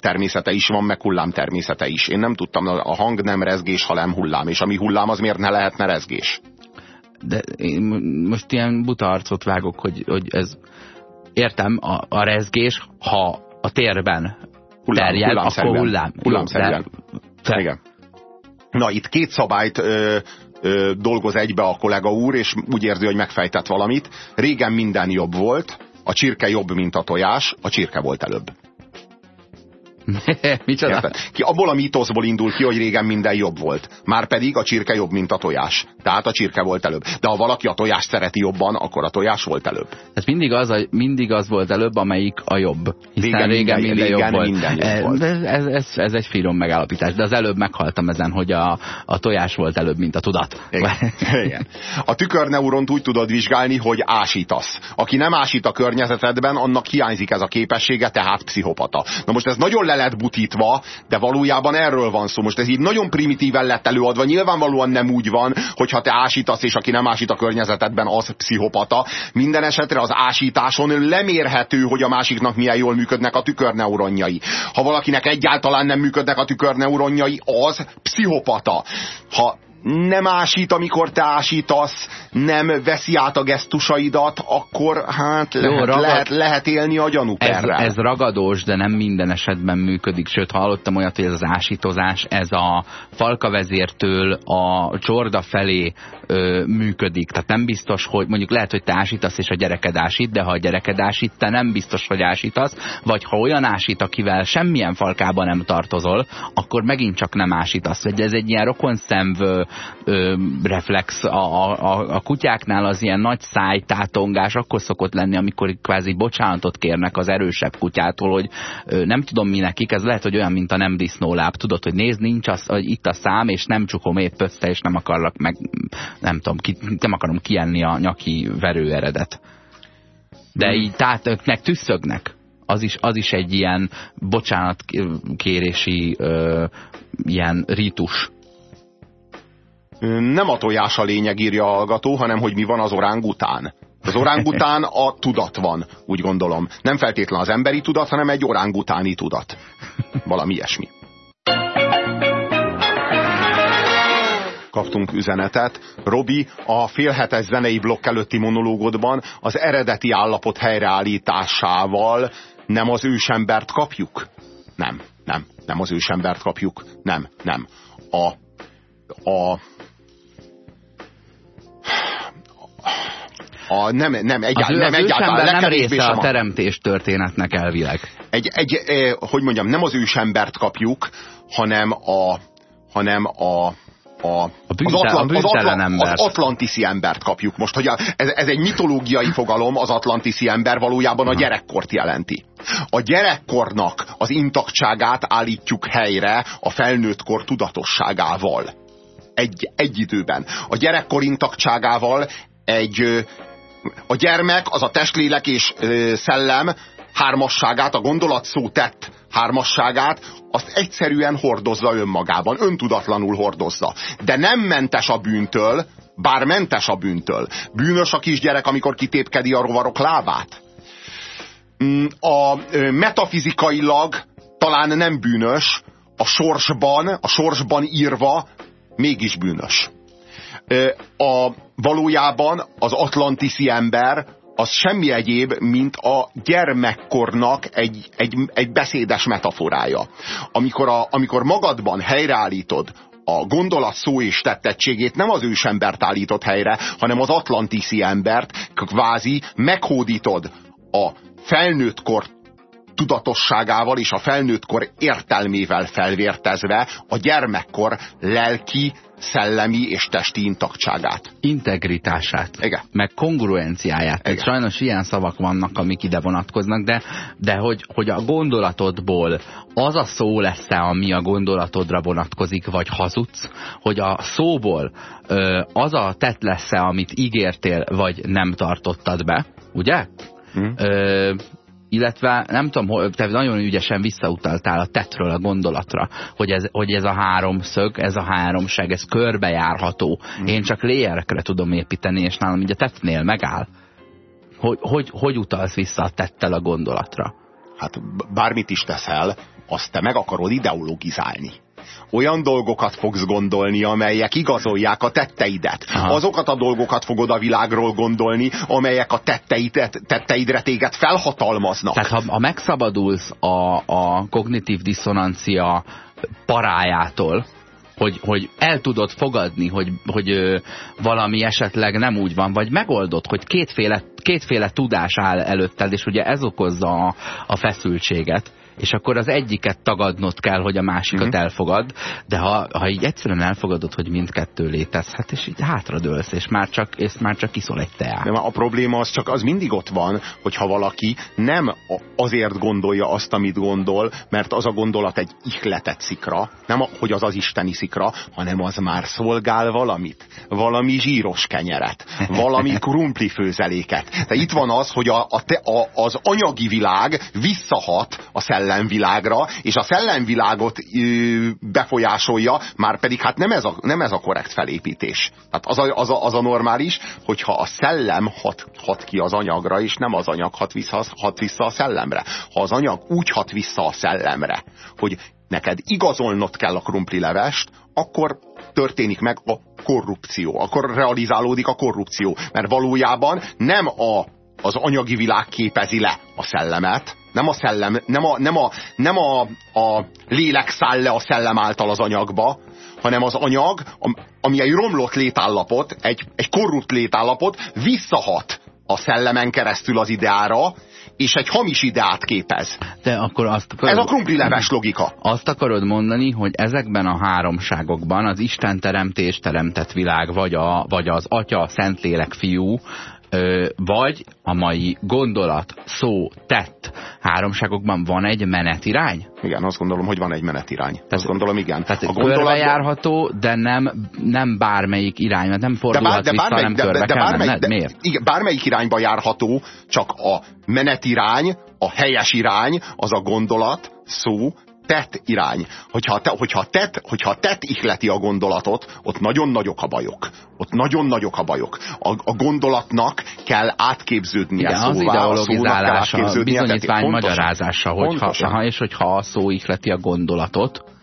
természete is van, meg hullám természete is. Én nem tudtam, a hang nem rezgés, hanem hullám. És ami hullám, az miért ne lehetne rezgés? de én mo- most ilyen buta arcot vágok, hogy, hogy ez értem, a, a rezgés, ha a térben Hullám, terjed, akkor hullámszerűen. hullám. Hullámszerűen. De, Igen. Na, itt két szabályt ö, ö, dolgoz egybe a kollega úr, és úgy érzi, hogy megfejtett valamit. Régen minden jobb volt, a csirke jobb, mint a tojás, a csirke volt előbb. Micsoda? Érted? Ki abból a mítoszból indul ki, hogy régen minden jobb volt. Márpedig a csirke jobb, mint a tojás. Tehát a csirke volt előbb. De ha valaki a tojást szereti jobban, akkor a tojás volt előbb. Ez mindig az, a, mindig az volt előbb, amelyik a jobb. Hiszen Régen régen, minden- minden, régen jobb volt. minden jobb volt. Ez, ez, ez egy finom megállapítás, de az előbb meghaltam ezen, hogy a, a tojás volt előbb, mint a tudat. Igen. Igen. A tükörneuront úgy tudod vizsgálni, hogy ásítasz. Aki nem ásít a környezetedben, annak hiányzik ez a képessége, tehát pszichopata. Na most ez nagyon le lett butítva, de valójában erről van szó. Most ez így nagyon primitíven lett előadva. Nyilvánvalóan nem úgy van, hogyha te ásítasz, és aki nem ásít a környezetedben, az pszichopata. Minden esetre az ásításon lemérhető, hogy a másiknak milyen jól működnek a tükörneuronjai. Ha valakinek egyáltalán nem működnek a tükörneuronjai, az pszichopata. Ha nem ásít, amikor te ásítasz, nem veszi át a gesztusaidat, akkor hát lehet, ragad... lehet, lehet élni a gyanúperrel. Ez, ez ragadós, de nem minden esetben működik. Sőt, hallottam olyat, hogy ez az ásítozás, ez a falkavezértől a csorda felé ö, működik. Tehát nem biztos, hogy mondjuk lehet, hogy te ásítasz és a gyereked ásít, de ha a gyereked ásít, te nem biztos, hogy ásítasz, vagy ha olyan ásít, akivel semmilyen falkába nem tartozol, akkor megint csak nem ásítasz. Vagy ez egy ilyen rokonszemv ö, reflex. A, a, a kutyáknál az ilyen nagy szájtátongás akkor szokott lenni, amikor kvázi bocsánatot kérnek az erősebb kutyától, hogy ö, nem tudom mi nekik, ez lehet, hogy olyan, mint a nem disznóláb. Tudod, hogy nézd, nincs az, hogy itt a szám, és nem csukom épp össze, és nem akarlak meg, nem tudom, ki, nem akarom kienni a nyaki verőeredet. De hmm. így tátoknek tüsszögnek. Az is, az is egy ilyen bocsánatkérési ö, ilyen ritus nem a tojás a lényeg, írja a hallgató, hanem hogy mi van az orángután. Az orángután a tudat van, úgy gondolom. Nem feltétlen az emberi tudat, hanem egy orángutáni tudat. Valami ilyesmi. Kaptunk üzenetet. Robi, a félhetes zenei blokk előtti monológodban az eredeti állapot helyreállításával nem az ősembert kapjuk? Nem, nem, nem az ősembert kapjuk. Nem, nem. A, a A, nem, nem, egyáltalán, az, nem, az egyáltalán nem része a teremtés történetnek elvileg. Egy, egy, eh, hogy mondjam, nem az ősembert kapjuk, hanem a, hanem a, a, a, bűnte, az, Atlant, az, Atlant, ember. az atlantiszi embert kapjuk. Most, hogy a, ez, ez egy mitológiai fogalom, az atlantiszi ember valójában a gyerekkort jelenti. A gyerekkornak az intaktságát állítjuk helyre a felnőttkor tudatosságával. Egy, egy időben. A gyerekkor intaktságával egy, a gyermek az a testlélek és szellem hármasságát, a gondolat szó tett hármasságát, azt egyszerűen hordozza önmagában, öntudatlanul hordozza. De nem mentes a bűntől, bár mentes a bűntől. Bűnös a kisgyerek, amikor kitépkedi a rovarok lábát. Mm, a metafizikailag talán nem bűnös, a sorsban, a sorsban írva mégis bűnös a, valójában az atlantiszi ember az semmi egyéb, mint a gyermekkornak egy, egy, egy beszédes metaforája. Amikor, a, amikor magadban helyreállítod a gondolat szó és tettettségét nem az ősembert állított helyre, hanem az atlantiszi embert, kvázi meghódítod a felnőttkor tudatosságával és a felnőttkor értelmével felvértezve a gyermekkor lelki, szellemi és testi intaktságát. Integritását. Igen. Meg kongruenciáját. Igen. Sajnos ilyen szavak vannak, amik ide vonatkoznak, de, de hogy, hogy a gondolatodból az a szó lesz-e, ami a gondolatodra vonatkozik, vagy hazudsz, hogy a szóból az a tett lesz-e, amit ígértél, vagy nem tartottad be, ugye? Hmm. Ö, illetve nem tudom, te nagyon ügyesen visszautaltál a tetről a gondolatra, hogy ez, hogy ez a háromszög, ez a háromság, ez körbejárható. Mm. Én csak léjerekre tudom építeni, és nálam így a tettnél megáll. Hogy, hogy, hogy utalsz vissza a tettel a gondolatra? Hát bármit is teszel, azt te meg akarod ideologizálni olyan dolgokat fogsz gondolni, amelyek igazolják a tetteidet. Aha. Azokat a dolgokat fogod a világról gondolni, amelyek a tetteidet, tetteidre téged felhatalmaznak. Tehát ha, ha megszabadulsz a, a kognitív diszonancia parájától, hogy, hogy el tudod fogadni, hogy, hogy ö, valami esetleg nem úgy van, vagy megoldod, hogy kétféle, kétféle tudás áll előtted, és ugye ez okozza a, a feszültséget és akkor az egyiket tagadnod kell, hogy a másikat uh-huh. elfogad, de ha, ha így egyszerűen elfogadod, hogy mindkettő létezhet, és így hátradőlsz, és már csak, és már csak iszol egy teát. De a probléma az csak az mindig ott van, hogyha valaki nem azért gondolja azt, amit gondol, mert az a gondolat egy ihletett szikra, nem a, hogy az az isteni szikra, hanem az már szolgál valamit, valami zsíros kenyeret, valami krumpli főzeléket. De itt van az, hogy a, a te, a, az anyagi világ visszahat a szellem szellemvilágra, és a szellemvilágot ö, befolyásolja, már pedig hát nem ez a, nem ez a korrekt felépítés. Tehát az a, az, a, az a normális, hogyha a szellem hat, hat ki az anyagra, és nem az anyag hat vissza, hat vissza a szellemre. Ha az anyag úgy hat vissza a szellemre, hogy neked igazolnod kell a krumplilevest, akkor történik meg a korrupció. Akkor realizálódik a korrupció. Mert valójában nem a, az anyagi világ képezi le a szellemet, nem a szellem, nem a, nem a, nem a, a lélek száll le a szellem által az anyagba, hanem az anyag, ami egy romlott létállapot, egy, egy korrupt létállapot, visszahat a szellemen keresztül az ideára, és egy hamis ideát képez. De akkor azt akarod, Ez a krumplileves logika. Azt akarod mondani, hogy ezekben a háromságokban az Isten teremtés teremtett világ, vagy, a, vagy az Atya, Szentlélek, Fiú, vagy a mai gondolat, szó, tett háromságokban van egy menetirány? Igen, azt gondolom, hogy van egy menetirány. Tehát, azt gondolom, igen. Tehát a gondolat... járható, de nem, nem bármelyik irány, mert nem fordulhat de bár, de vissza, bármelyik, nem körbe de, de, de bármelyik, de, Miért? Igen, bármelyik irányba járható, csak a menetirány, a helyes irány, az a gondolat, szó, tett irány. Hogyha, te, hogyha, tett, hogyha tett ihleti a gondolatot, ott nagyon nagyok a bajok. Ott nagyon nagyok a bajok. A, a gondolatnak kell átképződnie Igen, szóvá, az ideologizálása, a bizonyítvány magyarázása, hogyha, ha, és hogyha a szó ihleti a gondolatot,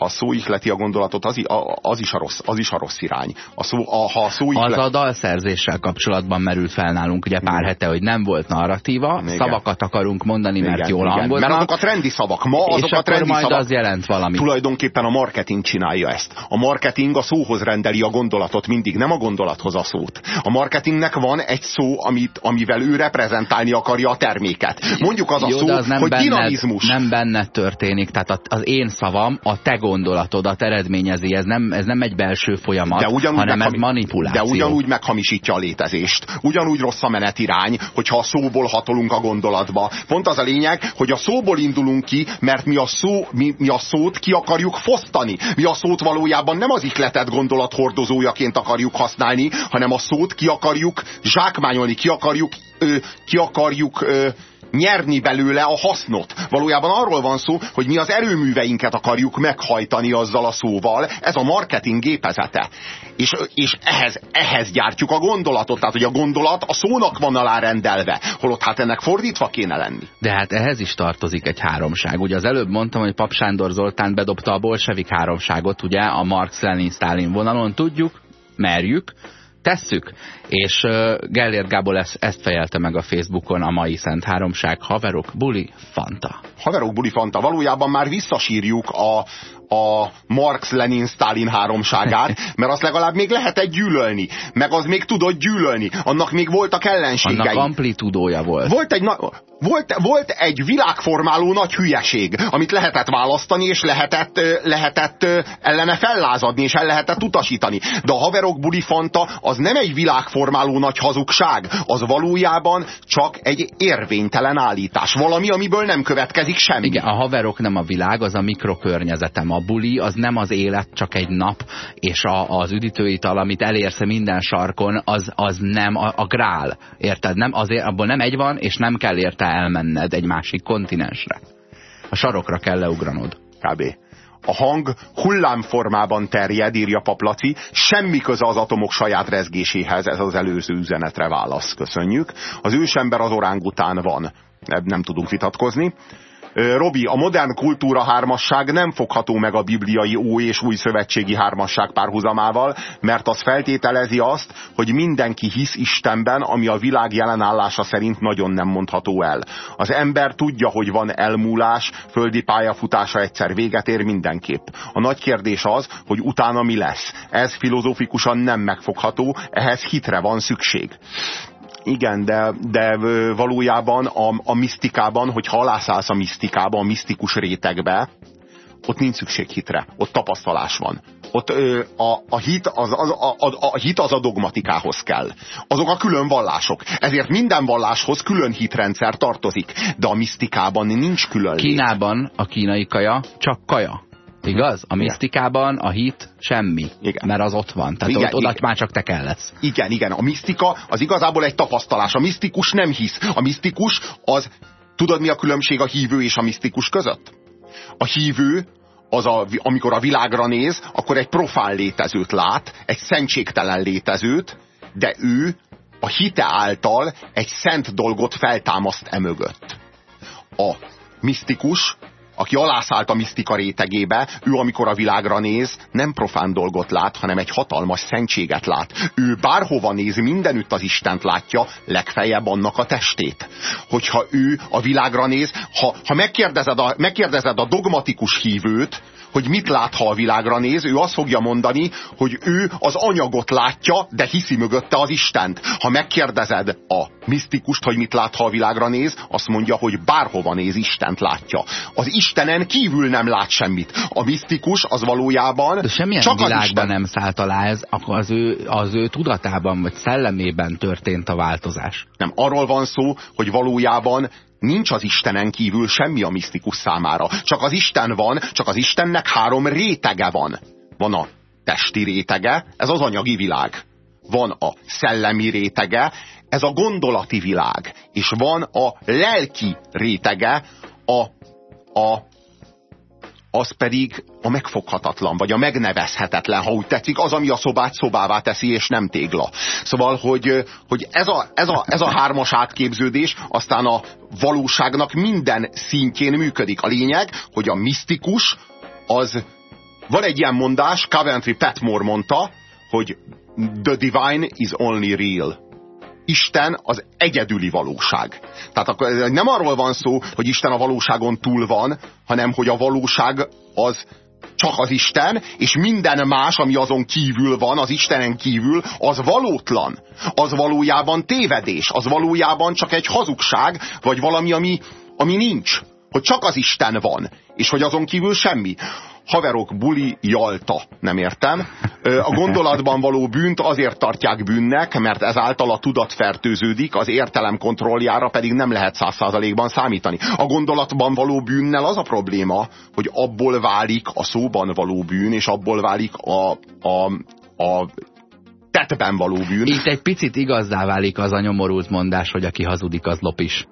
a szó ihleti a gondolatot, az, az, is, a rossz, az is a rossz irány. A szó, a, ha a szó ihleti... Az a dalszerzéssel kapcsolatban merül fel nálunk, ugye pár hete, hogy nem volt narratíva, igen. szavakat akarunk mondani, mert igen, jól igen. hangoznak. Mert azok a trendi szavak. Ma azok és a trendi majd szavak. az jelent valamit. Tulajdonképpen a marketing csinálja ezt. A marketing a szóhoz rendeli a gondolatot mindig, nem a gondolathoz a szót. A marketingnek van egy szó, amit, amivel ő reprezentálni akarja a terméket. Mondjuk az a Jó, szó, az nem hogy benned, dinamizmus. Nem benned történik, tehát az én szavam a te gondolatodat eredményezi. Ez nem, ez nem egy belső folyamat, de ugyanúgy hanem ez manipuláció. De ugyanúgy meghamisítja a létezést. Ugyanúgy rossz a menetirány, hogyha a szóból hatolunk a gondolatba. Pont az a lényeg, hogy a szóból indulunk ki, mert mi a, szó, mi, mi a szót ki akarjuk fosztani. Mi a szót valójában nem az ihletett gondolat hordozójaként akarjuk használni, hanem a szót ki akarjuk zsákmányolni, ki akarjuk, ö, ki akarjuk ö, nyerni belőle a hasznot. Valójában arról van szó, hogy mi az erőműveinket akarjuk meghajtani azzal a szóval. Ez a marketing gépezete. És, és ehhez, ehhez gyártjuk a gondolatot. Tehát, hogy a gondolat a szónak van alárendelve. Holott hát ennek fordítva kéne lenni. De hát ehhez is tartozik egy háromság. Ugye az előbb mondtam, hogy Pap Sándor Zoltán bedobta a bolsevik háromságot, ugye a Marx-Lenin-Stalin vonalon. Tudjuk, merjük, tesszük. És uh, Gellért Gábor ezt, ezt fejelte meg a Facebookon a mai Szent Háromság. Haverok, buli, fanta. Haverok, buli, fanta. Valójában már visszasírjuk a, a Marx-Lenin-Stalin háromságát, mert azt legalább még lehet egy gyűlölni. Meg az még tudott gyűlölni. Annak még voltak ellenségei. Annak amplitudója volt. Volt egy, volt, volt egy világformáló nagy hülyeség, amit lehetett választani, és lehetett, lehetett ellene fellázadni, és el lehetett utasítani. De a haverok bulifanta az nem egy világformáló nagy hazugság, az valójában csak egy érvénytelen állítás. Valami, amiből nem következik semmi. Igen, a haverok nem a világ, az a mikrokörnyezetem. A buli az nem az élet, csak egy nap, és a, az üdítőital, amit elérsz minden sarkon, az, az nem a, a grál. Érted? Nem, azért, abból nem egy van, és nem kell érte elmenned egy másik kontinensre. A sarokra kell leugranod. Kb. A hang hullámformában terjed, írja Paplaci, semmi köze az atomok saját rezgéséhez, ez az előző üzenetre válasz. Köszönjük. Az ősember az orángután van. Nem tudunk vitatkozni. Robi, a modern kultúra hármasság nem fogható meg a bibliai ó és új szövetségi hármasság párhuzamával, mert az feltételezi azt, hogy mindenki hisz Istenben, ami a világ jelenállása szerint nagyon nem mondható el. Az ember tudja, hogy van elmúlás, földi pályafutása egyszer véget ér mindenképp. A nagy kérdés az, hogy utána mi lesz. Ez filozófikusan nem megfogható, ehhez hitre van szükség. Igen, de, de valójában a, a misztikában, hogy halászálsz a misztikába, a misztikus rétegbe, ott nincs szükség hitre, ott tapasztalás van. Ott ö, a, a, hit az, az, a, a, a hit az a dogmatikához kell. Azok a külön vallások. Ezért minden valláshoz külön hitrendszer tartozik. De a misztikában nincs külön. Kínában a kínai kaja csak kaja. Igaz? A misztikában a hit semmi, igen. mert az ott van. Tehát igen, ott, oda már csak te kell lesz. Igen, igen. A misztika az igazából egy tapasztalás. A misztikus nem hisz. A misztikus az... Tudod, mi a különbség a hívő és a misztikus között? A hívő az a, amikor a világra néz, akkor egy profán létezőt lát, egy szentségtelen létezőt, de ő a hite által egy szent dolgot feltámaszt emögött. A misztikus aki alászállt a misztika rétegébe, ő amikor a világra néz, nem profán dolgot lát, hanem egy hatalmas szentséget lát. Ő bárhova néz, mindenütt az Istent látja, legfeljebb annak a testét. Hogyha ő a világra néz, ha, ha megkérdezed, a, megkérdezed a dogmatikus hívőt, hogy mit lát, ha a világra néz, ő azt fogja mondani, hogy ő az anyagot látja, de hiszi mögötte az Istent. Ha megkérdezed a misztikust, hogy mit lát, ha a világra néz, azt mondja, hogy bárhova néz, Istent látja. Az Istenen kívül nem lát semmit. A misztikus az valójában de semmilyen csak világban az Isten... nem szállt alá ez, az ő, az ő tudatában vagy szellemében történt a változás. Nem, arról van szó, hogy valójában Nincs az Istenen kívül semmi a misztikus számára. Csak az Isten van, csak az Istennek három rétege van. Van a testi rétege, ez az anyagi világ. Van a szellemi rétege, ez a gondolati világ. És van a lelki rétege, a, a az pedig a megfoghatatlan, vagy a megnevezhetetlen, ha úgy tetszik, az, ami a szobát szobává teszi, és nem tégla. Szóval, hogy, hogy ez, a, ez, a, ez a hármas átképződés aztán a valóságnak minden szintjén működik. A lényeg, hogy a misztikus az, van egy ilyen mondás, Coventry Petmore mondta, hogy the divine is only real Isten az egyedüli valóság. Tehát nem arról van szó, hogy Isten a valóságon túl van, hanem hogy a valóság az csak az Isten, és minden más, ami azon kívül van, az Istenen kívül, az valótlan. Az valójában tévedés, az valójában csak egy hazugság, vagy valami, ami, ami nincs. Hogy csak az Isten van, és hogy azon kívül semmi haverok, buli, jalta. Nem értem. A gondolatban való bűnt azért tartják bűnnek, mert ezáltal a tudat fertőződik, az értelem kontrolljára pedig nem lehet száz százalékban számítani. A gondolatban való bűnnel az a probléma, hogy abból válik a szóban való bűn, és abból válik a, a, a tettben való bűn. Itt egy picit igazzá válik az a nyomorult mondás, hogy aki hazudik, az lopis.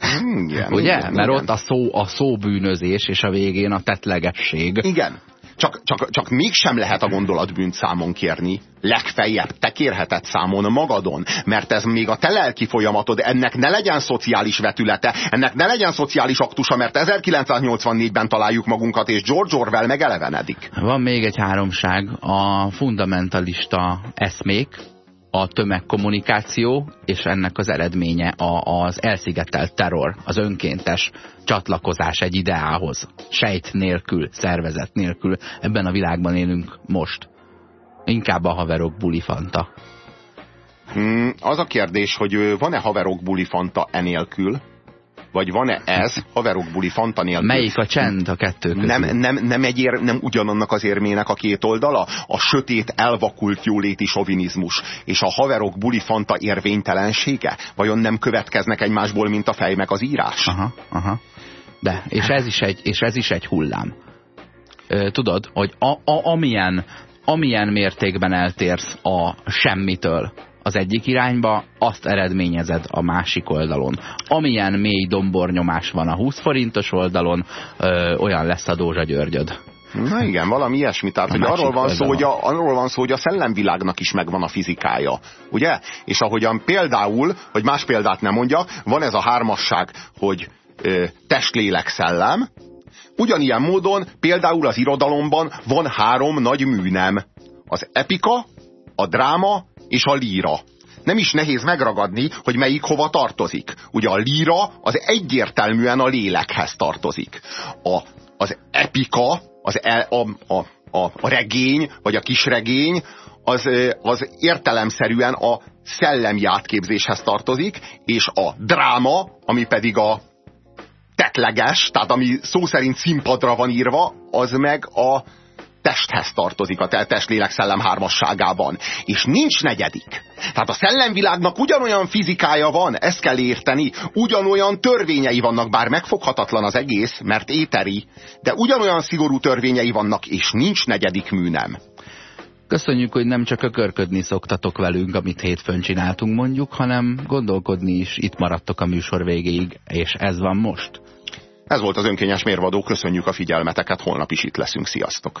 Igen, Ugye? Igen, Mert igen. ott a szó, a szóbűnözés, és a végén a tetlegesség. Igen. Csak, csak, csak mégsem lehet a gondolatbűnt számon kérni. Legfeljebb te kérheted számon magadon, mert ez még a te lelki folyamatod, ennek ne legyen szociális vetülete, ennek ne legyen szociális aktusa, mert 1984-ben találjuk magunkat, és George Orwell megelevenedik. Van még egy háromság, a fundamentalista eszmék, a tömegkommunikáció, és ennek az eredménye a, az elszigetelt terror, az önkéntes csatlakozás egy ideához. Sejt nélkül, szervezet nélkül. Ebben a világban élünk most. Inkább a haverok bulifanta. Hmm, az a kérdés, hogy van-e haverok buli fanta enélkül, vagy van-e ez haverok buli fanta nélkül? Melyik a csend a kettő közül? Nem, nem, nem, egy ér, nem ugyanannak az érmének a két oldala? A sötét, elvakult jóléti sovinizmus és a haverok buli fanta érvénytelensége? Vajon nem következnek egymásból, mint a fej meg az írás? Aha, aha. De, és ez is egy, és ez is egy hullám. Tudod, hogy a, a, amilyen, amilyen mértékben eltérsz a semmitől az egyik irányba, azt eredményezed a másik oldalon. Amilyen mély dombornyomás van a 20 forintos oldalon, ö, olyan lesz a Dózsa Györgyöd. Na igen, valami ilyesmi. Tehát, A hogy arról van, szó, hogy a, arról van szó, hogy a szellemvilágnak is megvan a fizikája. Ugye? És ahogyan például, hogy más példát nem mondjak, van ez a hármasság, hogy ö, test, lélek, szellem. Ugyanilyen módon például az irodalomban van három nagy műnem. Az epika, a dráma és a líra. Nem is nehéz megragadni, hogy melyik hova tartozik. Ugye a líra az egyértelműen a lélekhez tartozik. A, az epika, az el, a, a, a, a regény, vagy a kisregény, az, az értelemszerűen a szellemi átképzéshez tartozik, és a dráma, ami pedig a tetleges, tehát ami szó szerint színpadra van írva, az meg a testhez tartozik a te- test-lélek-szellem hármasságában. És nincs negyedik. Tehát a szellemvilágnak ugyanolyan fizikája van, ezt kell érteni, ugyanolyan törvényei vannak, bár megfoghatatlan az egész, mert éteri, de ugyanolyan szigorú törvényei vannak, és nincs negyedik műnem. Köszönjük, hogy nem csak ökörködni szoktatok velünk, amit hétfőn csináltunk mondjuk, hanem gondolkodni is itt maradtok a műsor végéig, és ez van most. Ez volt az önkényes mérvadó, köszönjük a figyelmeteket, holnap is itt leszünk, sziasztok!